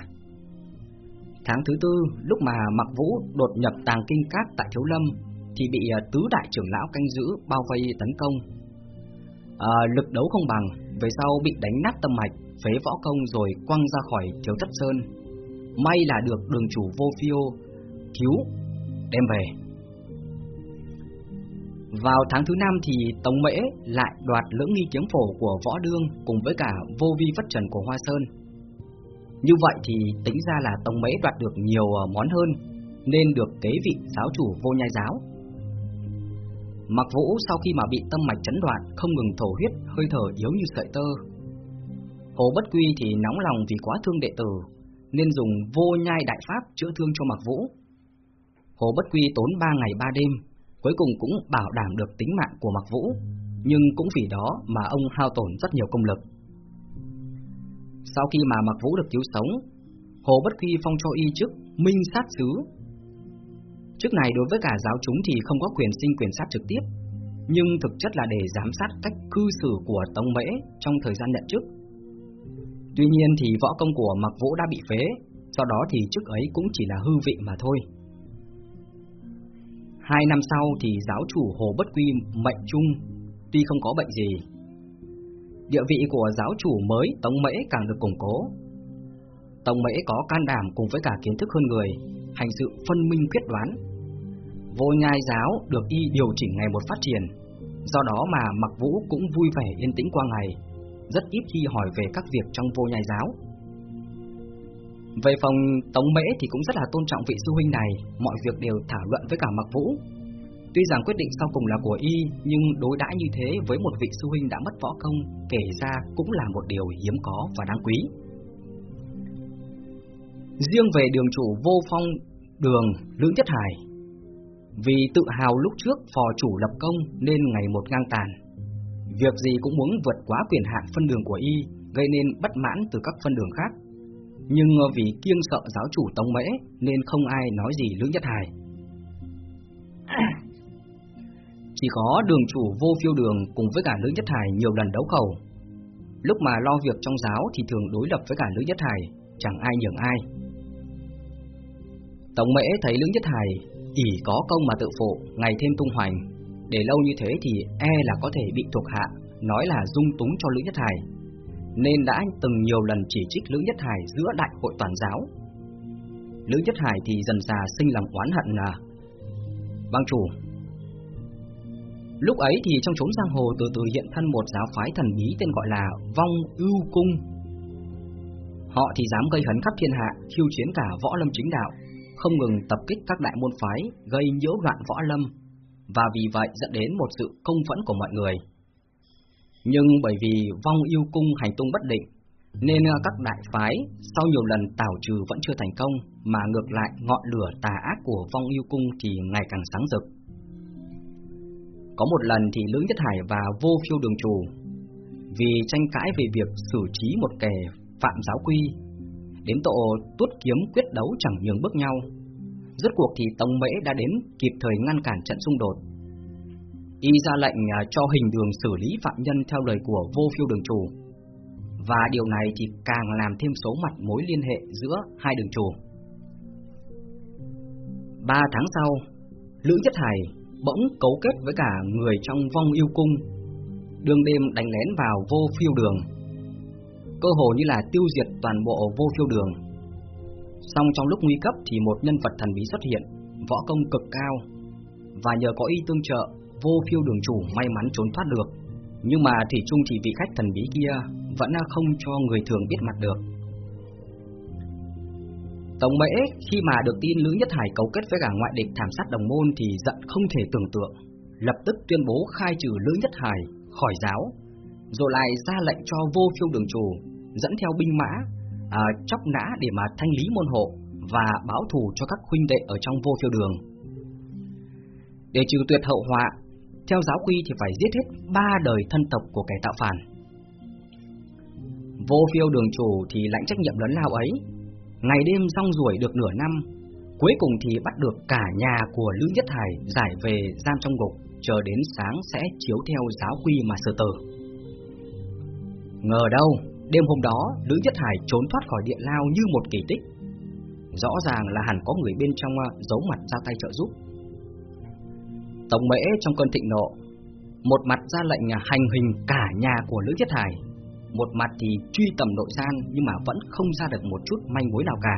Tháng thứ tư, lúc mà Mặc Vũ đột nhập tàng kinh cát tại Thiếu Lâm thì bị à, tứ đại trưởng lão canh giữ bao vây tấn công. À, lực đấu không bằng, về sau bị đánh nát tâm mạch, phế võ công rồi quăng ra khỏi thiếu thất sơn. May là được đường chủ vô phiêu cứu, đem về. Vào tháng thứ năm thì Tống Mễ lại đoạt lưỡng nghi kiếm phổ của Võ Đương cùng với cả vô vi vất trần của Hoa Sơn. Như vậy thì tính ra là Tống Mễ đoạt được nhiều à, món hơn, nên được kế vị giáo chủ vô nhai giáo. Mặc Vũ sau khi mà bị tâm mạch chấn đoạn không ngừng thổ huyết, hơi thở yếu như sợi tơ. Hồ Bất Quy thì nóng lòng vì quá thương đệ tử, nên dùng vô nhai đại pháp chữa thương cho Mặc Vũ. Hồ Bất Quy tốn ba ngày ba đêm, cuối cùng cũng bảo đảm được tính mạng của Mặc Vũ, nhưng cũng vì đó mà ông hao tổn rất nhiều công lực. Sau khi mà Mặc Vũ được cứu sống, Hồ Bất Quy phong cho y chức Minh Sát Sứ Chức này đối với cả giáo chúng thì không có quyền sinh quyền sát trực tiếp, nhưng thực chất là để giám sát cách cư xử của Tông Mễ trong thời gian nhận chức. Tuy nhiên thì võ công của Mặc Vũ đã bị phế, do đó thì chức ấy cũng chỉ là hư vị mà thôi. Hai năm sau thì giáo chủ Hồ Bất Quy mệnh trung, tuy không có bệnh gì. Địa vị của giáo chủ mới tông Mễ càng được củng cố. tông Mễ có can đảm cùng với cả kiến thức hơn người, hành sự phân minh quyết đoán. Vô nhai giáo được y điều chỉnh ngày một phát triển, do đó mà Mặc Vũ cũng vui vẻ yên tĩnh qua ngày, rất ít khi hỏi về các việc trong vô nhai giáo. Về phòng Tống Mễ thì cũng rất là tôn trọng vị sư huynh này, mọi việc đều thảo luận với cả Mặc Vũ. Tuy rằng quyết định sau cùng là của y, nhưng đối đãi như thế với một vị sư huynh đã mất võ công, kể ra cũng là một điều hiếm có và đáng quý. Riêng về đường chủ vô phong đường Lữ Nhất Hải. Vì tự hào lúc trước phò chủ lập công nên ngày một ngang tàn. Việc gì cũng muốn vượt quá quyền hạn phân đường của y Gây nên bất mãn từ các phân đường khác. Nhưng vì kiêng sợ giáo chủ Tống Mễ Nên không ai nói gì Lữ Nhất Hải. Chỉ có đường chủ vô phiêu đường cùng với cả Lữ Nhất Hải nhiều lần đấu khẩu. Lúc mà lo việc trong giáo thì thường đối lập với cả Lữ Nhất Hải, chẳng ai nhường ai. Tổng mễ thấy Lữ Nhất Hải ỷ có công mà tự phụ, ngày thêm tung hoành. Để lâu như thế thì e là có thể bị thuộc hạ, nói là dung túng cho Lữ Nhất Hải. Nên đã từng nhiều lần chỉ trích Lữ Nhất Hải giữa đại hội toàn giáo. Lữ Nhất Hải thì dần già sinh lòng oán hận là Bang chủ Lúc ấy thì trong chốn giang hồ từ từ hiện thân một giáo phái thần bí tên gọi là Vong Ưu Cung. Họ thì dám gây hấn khắp thiên hạ, khiêu chiến cả võ lâm chính đạo, không ngừng tập kích các đại môn phái, gây nhiễu loạn võ lâm, và vì vậy dẫn đến một sự công phẫn của mọi người. Nhưng bởi vì Vong Yêu Cung hành tung bất định, nên à, các đại phái sau nhiều lần tảo trừ vẫn chưa thành công, mà ngược lại ngọn lửa tà ác của Vong Yêu Cung thì ngày càng sáng rực. Có một lần thì Lữ Nhất Hải và Vô Phiêu Đường Chủ vì tranh cãi về việc xử trí một kẻ phạm giáo quy, đến tổ tuốt kiếm quyết đấu chẳng nhường bước nhau. Rốt cuộc thì Tống Mễ đã đến kịp thời ngăn cản trận xung đột. Y ra lệnh à, cho hình đường xử lý phạm nhân theo lời của Vô Phiêu Đường Chủ. Và điều này thì càng làm thêm số mặt mối liên hệ giữa hai đường chủ. Ba tháng sau, Lữ Nhất Hải bỗng cấu kết với cả người trong vong yêu cung, đường đêm đánh lén vào vô phiêu đường, cơ hồ như là tiêu diệt toàn bộ vô phiêu đường. Song trong lúc nguy cấp thì một nhân vật thần bí xuất hiện, võ công cực cao, và nhờ có y tương trợ, vô phiêu đường chủ may mắn trốn thoát được. Nhưng mà thì chung thì vị khách thần bí kia vẫn không cho người thường biết mặt được. Tổng mễ khi mà được tin Lữ Nhất Hải cấu kết với cả ngoại địch thảm sát đồng môn thì giận không thể tưởng tượng, lập tức tuyên bố khai trừ Lữ Nhất Hải khỏi giáo, rồi lại ra lệnh cho vô phiêu đường chủ dẫn theo binh mã à, chóc nã để mà thanh lý môn hộ và báo thù cho các huynh đệ ở trong vô phiêu đường. Để trừ tuyệt hậu họa, theo giáo quy thì phải giết hết ba đời thân tộc của kẻ tạo phản. Vô phiêu đường chủ thì lãnh trách nhiệm lớn lao ấy, Ngày đêm rong ruổi được nửa năm, cuối cùng thì bắt được cả nhà của Lữ Nhất Hải giải về giam trong ngục, chờ đến sáng sẽ chiếu theo giáo quy mà xử tử. Ngờ đâu, đêm hôm đó, Lữ Nhất Hải trốn thoát khỏi địa lao như một kỳ tích. Rõ ràng là hẳn có người bên trong à, giấu mặt ra tay trợ giúp. Tổng mễ trong cơn thịnh nộ, một mặt ra lệnh à, hành hình cả nhà của Lữ Nhất Hải một mặt thì truy tầm nội gian nhưng mà vẫn không ra được một chút manh mối nào cả.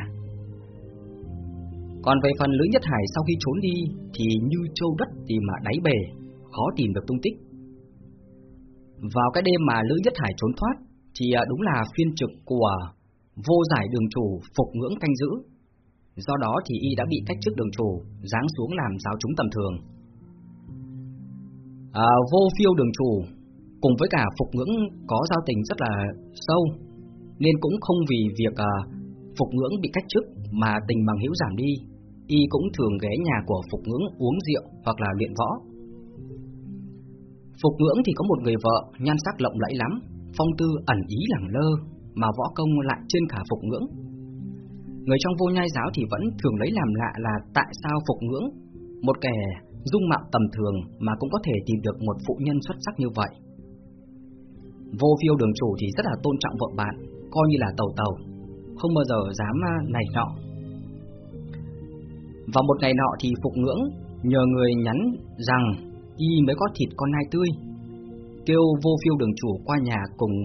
Còn về phần Lữ Nhất Hải sau khi trốn đi thì như châu đất tìm mà đáy bể, khó tìm được tung tích. Vào cái đêm mà Lữ Nhất Hải trốn thoát thì à, đúng là phiên trực của vô giải đường chủ phục ngưỡng canh giữ. Do đó thì y đã bị cách chức đường chủ, giáng xuống làm giáo chúng tầm thường. À, vô phiêu đường chủ cùng với cả Phục Ngưỡng có giao tình rất là sâu, nên cũng không vì việc à, Phục Ngưỡng bị cách chức mà tình bằng hữu giảm đi, y cũng thường ghé nhà của Phục Ngưỡng uống rượu hoặc là luyện võ. Phục Ngưỡng thì có một người vợ nhan sắc lộng lẫy lắm, phong tư ẩn ý lẳng lơ, mà võ công lại trên cả Phục Ngưỡng. Người trong vô nhai giáo thì vẫn thường lấy làm lạ là tại sao Phục Ngưỡng, một kẻ dung mạo tầm thường mà cũng có thể tìm được một phụ nhân xuất sắc như vậy. Vô phiêu đường chủ thì rất là tôn trọng vợ bạn, coi như là tàu tàu, không bao giờ dám à, này nọ. Vào một ngày nọ thì Phục Ngưỡng nhờ người nhắn rằng y mới có thịt con nai tươi, kêu vô phiêu đường chủ qua nhà cùng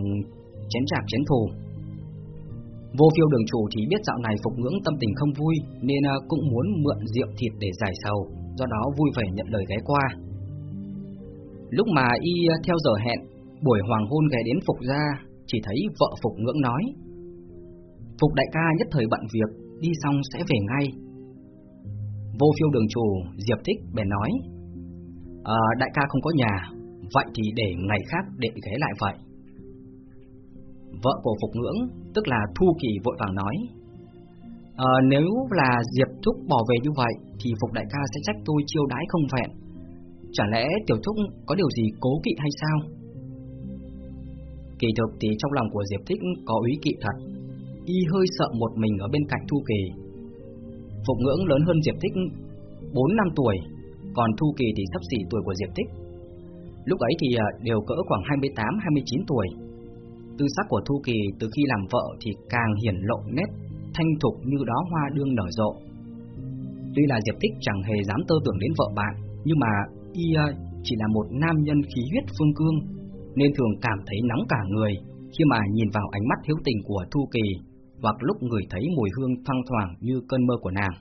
chén chạc chén thù. Vô phiêu đường chủ thì biết dạo này Phục Ngưỡng tâm tình không vui nên à, cũng muốn mượn rượu thịt để giải sầu, do đó vui vẻ nhận lời ghé qua. Lúc mà y à, theo giờ hẹn Buổi hoàng hôn ghé đến Phục ra chỉ thấy vợ Phục ngưỡng nói. Phục đại ca nhất thời bận việc, đi xong sẽ về ngay. Vô phiêu đường chủ, Diệp Thích bèn nói. À, đại ca không có nhà, vậy thì để ngày khác đệ ghé lại vậy. Vợ của Phục ngưỡng, tức là Thu Kỳ vội vàng nói. À, nếu là Diệp Thúc bỏ về như vậy, thì Phục đại ca sẽ trách tôi chiêu đái không vẹn. Chả lẽ Tiểu Thúc có điều gì cố kỵ hay sao? Kỳ thực thì trong lòng của Diệp Thích có ý kỵ thật Y hơi sợ một mình ở bên cạnh Thu Kỳ Phục ngưỡng lớn hơn Diệp Thích 4 năm tuổi Còn Thu Kỳ thì sắp xỉ tuổi của Diệp Thích Lúc ấy thì à, đều cỡ khoảng 28-29 tuổi Tư sắc của Thu Kỳ từ khi làm vợ thì càng hiển lộ nét thanh thục như đó hoa đương nở rộ. Tuy là Diệp Tích chẳng hề dám tơ tưởng đến vợ bạn, nhưng mà y à, chỉ là một nam nhân khí huyết phương cương, nên thường cảm thấy nóng cả người khi mà nhìn vào ánh mắt hiếu tình của Thu Kỳ, hoặc lúc người thấy mùi hương thoang thoảng như cơn mơ của nàng.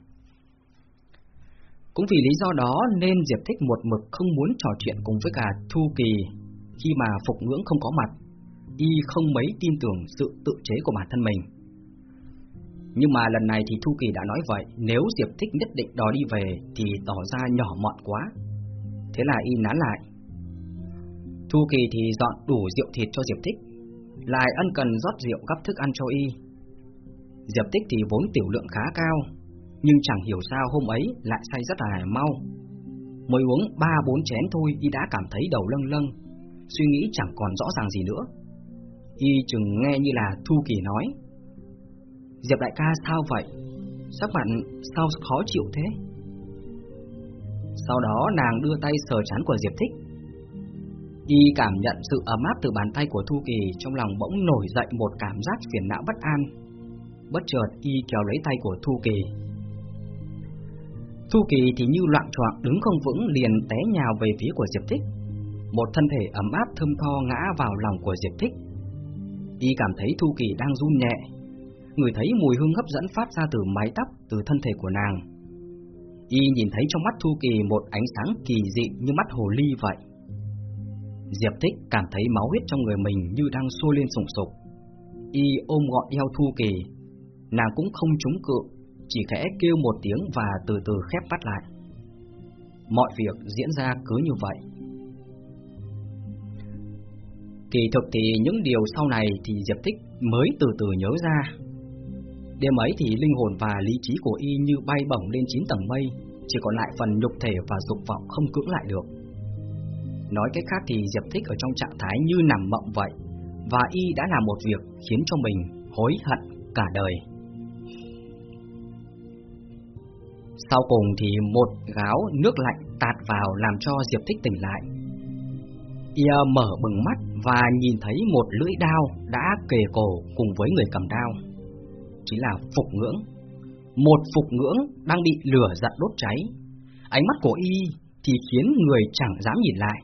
Cũng vì lý do đó nên Diệp Thích một mực không muốn trò chuyện cùng với cả Thu Kỳ khi mà Phục Ngưỡng không có mặt. Y không mấy tin tưởng sự tự chế của bản thân mình. Nhưng mà lần này thì Thu Kỳ đã nói vậy, nếu Diệp Thích nhất định đòi đi về thì tỏ ra nhỏ mọn quá. Thế là y nán lại. Thu Kỳ thì dọn đủ rượu thịt cho Diệp Thích, lại ân cần rót rượu gắp thức ăn cho y. Diệp Tích thì vốn tiểu lượng khá cao, nhưng chẳng hiểu sao hôm ấy lại say rất là mau. Mới uống ba bốn chén thôi y đã cảm thấy đầu lâng lâng, suy nghĩ chẳng còn rõ ràng gì nữa. Y chừng nghe như là Thu Kỳ nói. Diệp đại ca sao vậy? Sắc mặt sao khó chịu thế? Sau đó nàng đưa tay sờ chán của Diệp Thích. Y cảm nhận sự ấm áp từ bàn tay của Thu Kỳ trong lòng bỗng nổi dậy một cảm giác phiền não bất an. Bất chợt y kéo lấy tay của Thu Kỳ, Thu Kỳ thì như loạn choạng đứng không vững liền té nhào về phía của Diệp Thích. Một thân thể ấm áp thơm tho ngã vào lòng của Diệp Thích. Y cảm thấy Thu Kỳ đang run nhẹ, người thấy mùi hương hấp dẫn phát ra từ mái tóc, từ thân thể của nàng. Y nhìn thấy trong mắt Thu Kỳ một ánh sáng kỳ dị như mắt hồ ly vậy. Diệp Thích cảm thấy máu huyết trong người mình như đang sôi lên sùng sục. Y ôm gọn eo Thu Kỳ, nàng cũng không trúng cự chỉ khẽ kêu một tiếng và từ từ khép mắt lại. Mọi việc diễn ra cứ như vậy. Kỳ thực thì những điều sau này thì Diệp Thích mới từ từ nhớ ra. Đêm ấy thì linh hồn và lý trí của y như bay bổng lên chín tầng mây, chỉ còn lại phần nhục thể và dục vọng không cưỡng lại được. Nói cách khác thì Diệp Thích ở trong trạng thái như nằm mộng vậy, và y đã làm một việc khiến cho mình hối hận cả đời. Sau cùng thì một gáo nước lạnh tạt vào làm cho Diệp Thích tỉnh lại. Ia mở bừng mắt và nhìn thấy một lưỡi đao đã kề cổ cùng với người cầm đao. Chính là Phục Ngưỡng. Một Phục Ngưỡng đang bị lửa giận đốt cháy. Ánh mắt của y thì khiến người chẳng dám nhìn lại.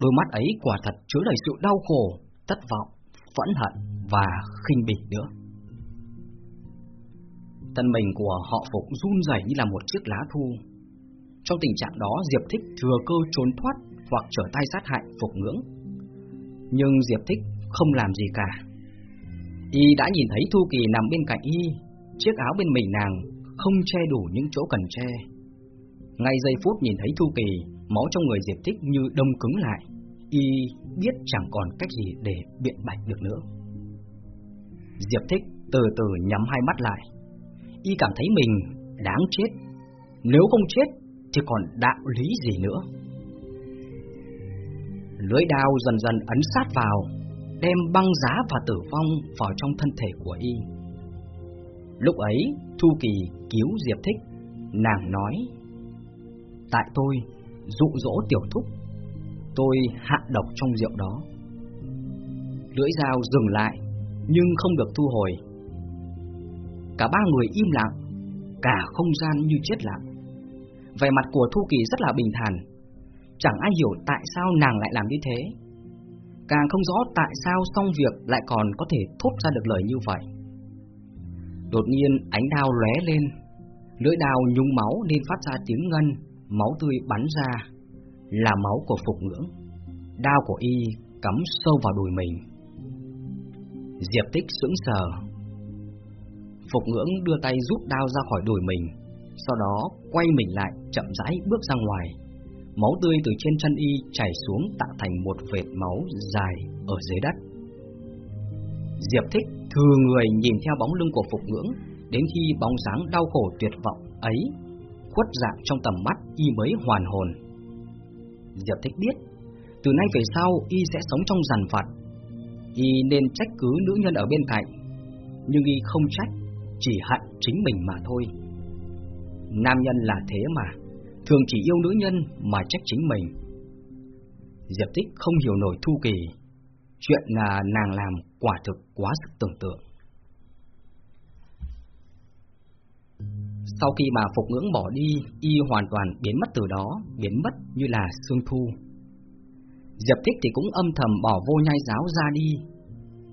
Đôi mắt ấy quả thật chứa đầy sự đau khổ, thất vọng, phẫn hận và khinh bỉ nữa. Thân mình của họ Phục run rẩy như là một chiếc lá thu. Trong tình trạng đó, Diệp Thích thừa cơ trốn thoát hoặc trở tay sát hại Phục Ngưỡng. Nhưng Diệp Thích không làm gì cả. Y đã nhìn thấy Thu Kỳ nằm bên cạnh Y, chiếc áo bên mình nàng không che đủ những chỗ cần che. Ngay giây phút nhìn thấy Thu Kỳ, máu trong người Diệp Thích như đông cứng lại. Y biết chẳng còn cách gì để biện bạch được nữa. Diệp Thích từ từ nhắm hai mắt lại y cảm thấy mình đáng chết. Nếu không chết thì còn đạo lý gì nữa. Lưỡi đao dần dần ấn sát vào, đem băng giá và tử vong vào trong thân thể của y. Lúc ấy, Thu Kỳ cứu Diệp Thích, nàng nói: "Tại tôi dụ dỗ tiểu thúc, tôi hạ độc trong rượu đó." Lưỡi dao dừng lại, nhưng không được thu hồi Cả ba người im lặng, cả không gian như chết lặng. Vẻ mặt của Thu Kỳ rất là bình thản, chẳng ai hiểu tại sao nàng lại làm như thế. Càng không rõ tại sao xong việc lại còn có thể thốt ra được lời như vậy. Đột nhiên ánh đao lóe lên, lưỡi đao nhung máu nên phát ra tiếng ngân, máu tươi bắn ra, là máu của Phục Ngưỡng. Đao của y cắm sâu vào đùi mình. Diệp Tích sững sờ, Phục ngưỡng đưa tay rút đao ra khỏi đùi mình, Sau đó quay mình lại chậm rãi bước ra ngoài. Máu tươi từ trên chân y chảy xuống tạo thành một vệt máu dài ở dưới đất. Diệp thích thừa người nhìn theo bóng lưng của Phục ngưỡng, Đến khi bóng dáng đau khổ tuyệt vọng ấy khuất dạng trong tầm mắt, y mới hoàn hồn. Diệp thích biết, Từ nay về sau y sẽ sống trong giàn vặt. Y nên trách cứ nữ nhân ở bên cạnh, Nhưng y không trách chỉ hận chính mình mà thôi. Nam nhân là thế mà, thường chỉ yêu nữ nhân mà trách chính mình. Diệp Tích không hiểu nổi Thu Kỳ, chuyện là nàng làm quả thực quá sức tưởng tượng. Sau khi bà Phục Ngưỡng bỏ đi, y hoàn toàn biến mất từ đó, biến mất như là sương thu. Diệp Thích thì cũng âm thầm bỏ vô nhai giáo ra đi.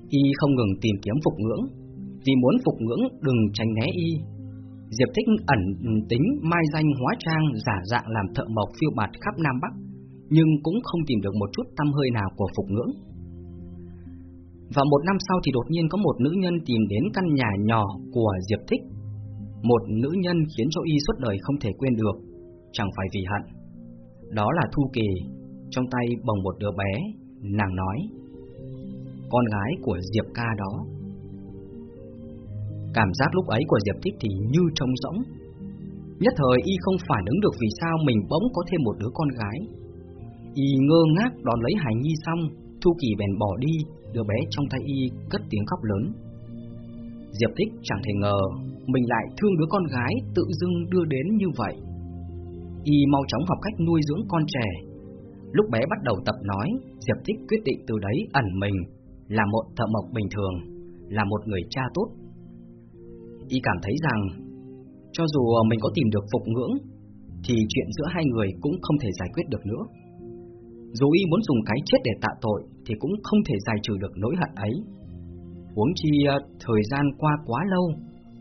Y không ngừng tìm kiếm Phục Ngưỡng, vì muốn Phục Ngưỡng đừng tránh né y. Diệp Thích ẩn tính mai danh hóa trang giả dạng làm thợ mộc phiêu bạt khắp Nam Bắc, nhưng cũng không tìm được một chút tâm hơi nào của Phục Ngưỡng. Và một năm sau thì đột nhiên có một nữ nhân tìm đến căn nhà nhỏ của Diệp Thích một nữ nhân khiến cho y suốt đời không thể quên được, chẳng phải vì hận. Đó là Thu Kỳ, trong tay bồng một đứa bé, nàng nói, con gái của Diệp ca đó. Cảm giác lúc ấy của Diệp Thích thì như trống rỗng. Nhất thời y không phản ứng được vì sao mình bỗng có thêm một đứa con gái. Y ngơ ngác đón lấy Hải Nhi xong, Thu Kỳ bèn bỏ đi, đứa bé trong tay y cất tiếng khóc lớn. Diệp Thích chẳng thể ngờ mình lại thương đứa con gái tự dưng đưa đến như vậy. Y mau chóng học cách nuôi dưỡng con trẻ. Lúc bé bắt đầu tập nói, Diệp Thích quyết định từ đấy ẩn mình, là một thợ mộc bình thường, là một người cha tốt. Y cảm thấy rằng, cho dù ờ, mình có tìm được phục ngưỡng, thì chuyện giữa hai người cũng không thể giải quyết được nữa. Dù y muốn dùng cái chết để tạ tội, thì cũng không thể giải trừ được nỗi hận ấy. Huống chi ờ, thời gian qua quá lâu,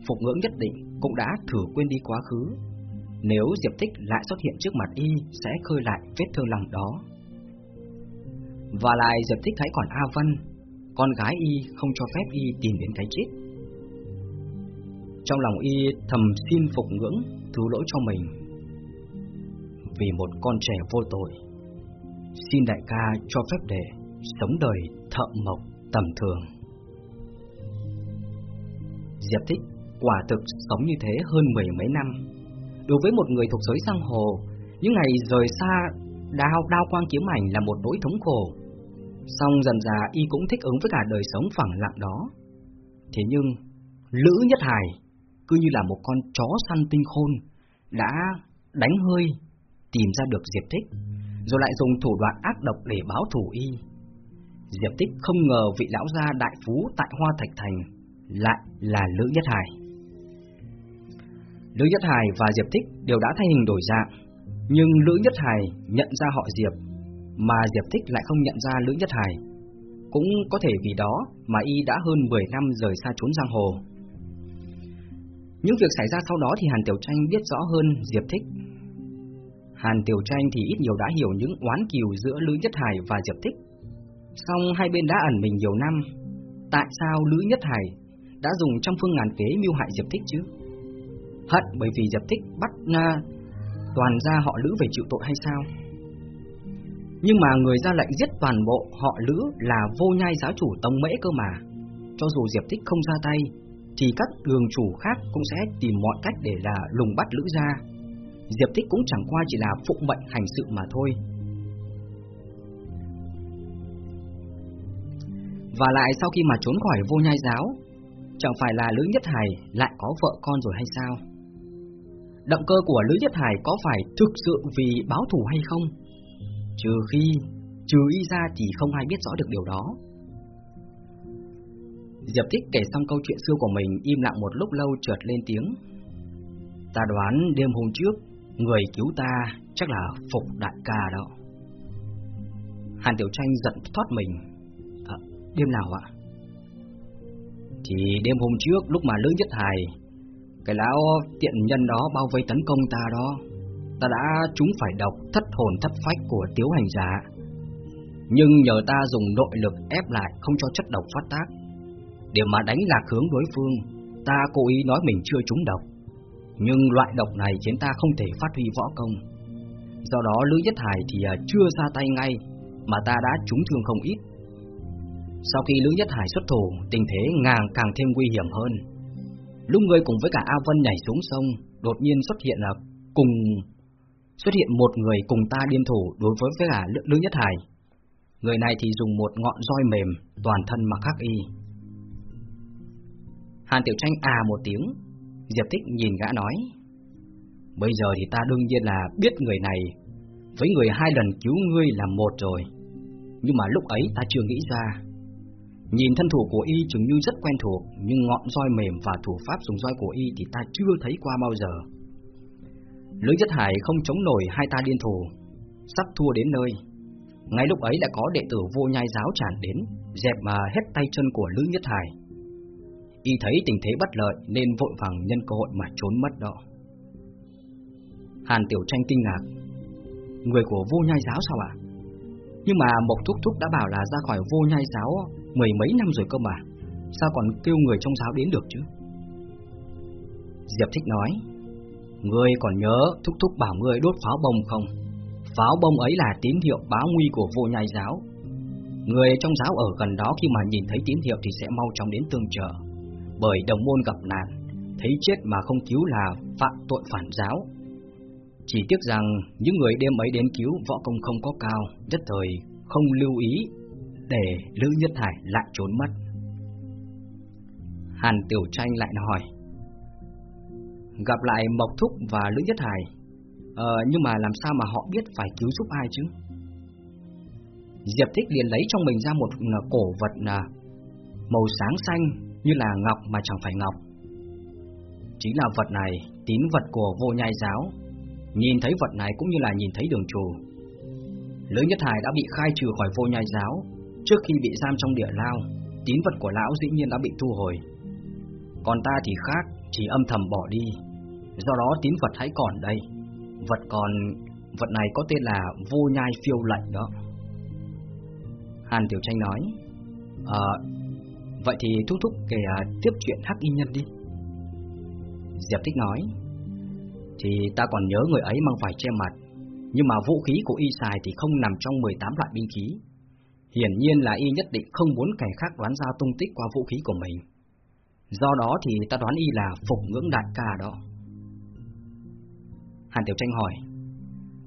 Phục ngưỡng nhất định cũng đã thử quên đi quá khứ. Nếu Diệp Tích lại xuất hiện trước mặt y sẽ khơi lại vết thương lòng đó. Và lại Diệp Tích thấy còn A Vân, con gái y không cho phép y tìm đến cái chết. Trong lòng y thầm xin phục ngưỡng thứ lỗi cho mình. Vì một con trẻ vô tội, xin đại ca cho phép để sống đời thợ mộc tầm thường. Diệp Thích quả thực sống như thế hơn mười mấy năm. Đối với một người thuộc giới giang hồ, những ngày rời xa đao đao quang kiếm ảnh là một nỗi thống khổ. Song dần dà y cũng thích ứng với cả đời sống phẳng lặng đó. Thế nhưng, Lữ Nhất Hải cứ như là một con chó săn tinh khôn, đã đánh hơi, tìm ra được Diệp Thích, rồi lại dùng thủ đoạn ác độc để báo thù y. Diệp Tích không ngờ vị lão gia đại phú tại Hoa Thạch Thành lại là Lữ Nhất Hải. Lữ Nhất Hải và Diệp Thích đều đã thay hình đổi dạng, nhưng Lữ Nhất Hải nhận ra họ Diệp, mà Diệp Thích lại không nhận ra Lữ Nhất Hải. Cũng có thể vì đó mà y đã hơn 10 năm rời xa trốn giang hồ. Những việc xảy ra sau đó thì Hàn Tiểu Tranh biết rõ hơn Diệp Thích. Hàn Tiểu Tranh thì ít nhiều đã hiểu những oán kiều giữa Lữ Nhất Hải và Diệp Thích. Song hai bên đã ẩn mình nhiều năm, tại sao Lữ Nhất Hải đã dùng trăm phương ngàn kế mưu hại Diệp Thích chứ? Hận bởi vì Diệp Thích bắt uh, toàn gia họ Lữ về chịu tội hay sao? Nhưng mà người ra lệnh giết toàn bộ họ Lữ là vô nhai giáo chủ Tông Mễ cơ mà. Cho dù Diệp Thích không ra tay, thì các đường chủ khác cũng sẽ tìm mọi cách để là lùng bắt Lữ gia. Diệp Thích cũng chẳng qua chỉ là phụng mệnh hành sự mà thôi. Và lại sau khi mà trốn khỏi vô nhai giáo, chẳng phải là Lữ Nhất Hải lại có vợ con rồi hay sao? Động cơ của Lữ Nhất Hải có phải thực sự vì báo thù hay không? Trừ khi trừ y ra thì không ai biết rõ được điều đó. Diệp Thích kể xong câu chuyện xưa của mình im lặng một lúc lâu trượt lên tiếng. Ta đoán đêm hôm trước, người cứu ta chắc là Phục Đại ca đó. Hàn Tiểu Tranh giận thoát mình. À, đêm nào ạ? Thì đêm hôm trước lúc mà Lữ Nhất hài, cái lão tiện nhân đó bao vây tấn công ta đó Ta đã trúng phải độc thất hồn thất phách của tiếu hành giả Nhưng nhờ ta dùng nội lực ép lại không cho chất độc phát tác để mà đánh lạc hướng đối phương Ta cố ý nói mình chưa trúng độc Nhưng loại độc này khiến ta không thể phát huy võ công Do đó Lữ Nhất Hải thì à, chưa ra tay ngay Mà ta đã trúng thương không ít Sau khi Lữ Nhất Hải xuất thủ Tình thế ngàng càng thêm nguy hiểm hơn Lúc người cùng với cả A Vân nhảy xuống sông, đột nhiên xuất hiện là cùng xuất hiện một người cùng ta điên thủ đối với với cả Lữ Nhất Hải. Người này thì dùng một ngọn roi mềm, toàn thân mặc khắc y. Hàn Tiểu Tranh à một tiếng, Diệp Thích nhìn gã nói: "Bây giờ thì ta đương nhiên là biết người này, với người hai lần cứu ngươi là một rồi, nhưng mà lúc ấy ta chưa nghĩ ra. Nhìn thân thủ của y chừng như rất quen thuộc, nhưng ngọn roi mềm và thủ pháp dùng roi của y thì ta chưa thấy qua bao giờ. Lữ Nhất Hải không chống nổi hai ta điên thù, sắp thua đến nơi. Ngay lúc ấy đã có đệ tử vô nhai giáo tràn đến, dẹp mà hết tay chân của Lữ Nhất Hải. Y thấy tình thế bất lợi nên vội vàng nhân cơ hội mà trốn mất đó. Hàn Tiểu Tranh kinh ngạc, người của vô nhai giáo sao ạ? Nhưng mà Mộc Thúc Thúc đã bảo là ra khỏi vô nhai giáo mười mấy năm rồi cơ mà. Sao còn kêu người trong giáo đến được chứ? Diệp Thích nói Ngươi còn nhớ Thúc Thúc bảo ngươi đốt pháo bông không? Pháo bông ấy là tín hiệu báo nguy của vô nhai giáo. Người trong giáo ở gần đó khi mà nhìn thấy tín hiệu thì sẽ mau chóng đến tương trợ. Bởi đồng môn gặp nạn, Thấy chết mà không cứu là phạm tội phản giáo Chỉ tiếc rằng những người đêm ấy đến cứu võ công không có cao, Nhất thời không lưu ý để Lữ Nhất Hải lại trốn mất. Hàn Tiểu Tranh lại hỏi, Gặp lại Mộc Thúc và Lữ Nhất Hải Ờ nhưng mà làm sao mà họ biết phải cứu giúp ai chứ Diệp Thích liền lấy trong mình ra một ờ, cổ vật ờ, màu sáng xanh như là ngọc mà chẳng phải ngọc Chính là vật này tín vật của vô nhai giáo Nhìn thấy vật này cũng như là nhìn thấy đường trù Lữ Nhất Hải đã bị khai trừ khỏi vô nhai giáo Trước khi bị giam trong địa lao, tín vật của lão dĩ nhiên đã bị thu hồi. Còn ta thì khác, chỉ âm thầm bỏ đi. Do đó tín vật hãy còn đây. Vật còn... vật này có tên là vô nhai phiêu lệnh đó. Hàn Tiểu Tranh nói, à, vậy thì thúc thúc kể à, tiếp chuyện hắc y nhân đi. Diệp Thích nói, thì ta còn nhớ người ấy mang phải che mặt, nhưng mà vũ khí của y xài thì không nằm trong 18 loại binh khí, Hiển nhiên là y nhất định không muốn kẻ khác đoán ra tung tích qua vũ khí của mình. Do đó thì ta đoán y là phục ngưỡng đại ca đó. Hàn Tiểu Tranh hỏi,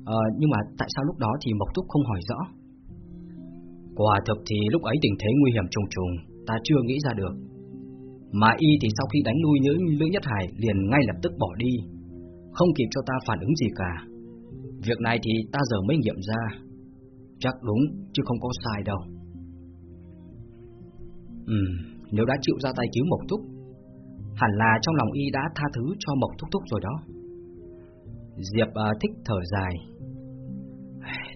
Ờ, nhưng mà tại sao lúc đó thì Mộc Thúc không hỏi rõ? Quả thực thì lúc ấy tình thế nguy hiểm trùng trùng, ta chưa nghĩ ra được. Mà y thì sau khi đánh lui những Lữ Nhất Hải liền ngay lập tức bỏ đi, không kịp cho ta phản ứng gì cả. Việc này thì ta giờ mới nghiệm ra, Chắc đúng, chứ không có sai đâu. Ừ, nếu đã chịu ra tay cứu Mộc Thúc, hẳn là trong lòng y đã tha thứ cho Mộc Thúc Thúc rồi đó. Diệp à, thích thở dài.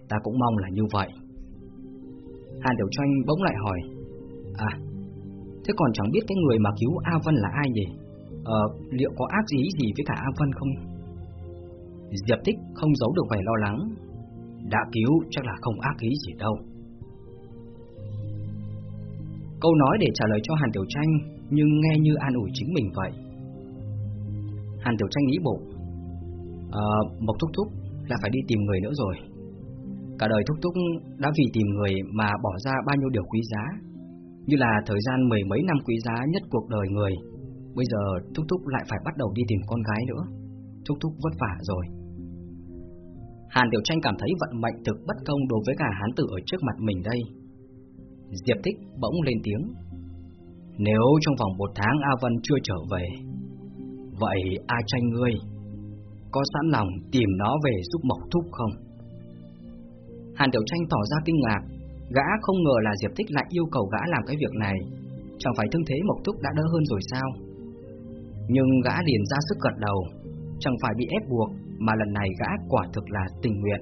Ta cũng mong là như vậy. Hàn Tiểu Tranh bỗng lại hỏi. À, thế còn chẳng biết cái người mà cứu A Vân là ai nhỉ? Ờ, liệu có ác ý gì với cả A Vân không? Diệp Thích không giấu được vẻ lo lắng, đã cứu chắc là không ác ý gì đâu. Câu nói để trả lời cho Hàn Tiểu Tranh Nhưng nghe như an ủi chính mình vậy. Hàn Tiểu Tranh nghĩ bụng. Ờ, Mộc Thúc Thúc là phải đi tìm người nữa rồi. Cả đời Thúc Thúc đã vì tìm người mà bỏ ra bao nhiêu điều quý giá. Như là thời gian mười mấy năm quý giá nhất cuộc đời người Bây giờ Thúc Thúc lại phải bắt đầu đi tìm con gái nữa Thúc Thúc vất vả rồi Hàn Tiểu Tranh cảm thấy vận mệnh thực bất công đối với cả hán tử ở trước mặt mình đây. Diệp Thích bỗng lên tiếng. Nếu trong vòng một tháng A Vân chưa trở về, vậy A Tranh ngươi có sẵn lòng tìm nó về giúp Mộc Thúc không? Hàn Tiểu Tranh tỏ ra kinh ngạc, gã không ngờ là Diệp Tích lại yêu cầu gã làm cái việc này, chẳng phải thương thế Mộc Thúc đã đỡ hơn rồi sao? Nhưng gã liền ra sức gật đầu, chẳng phải bị ép buộc mà lần này gã quả thực là tình nguyện.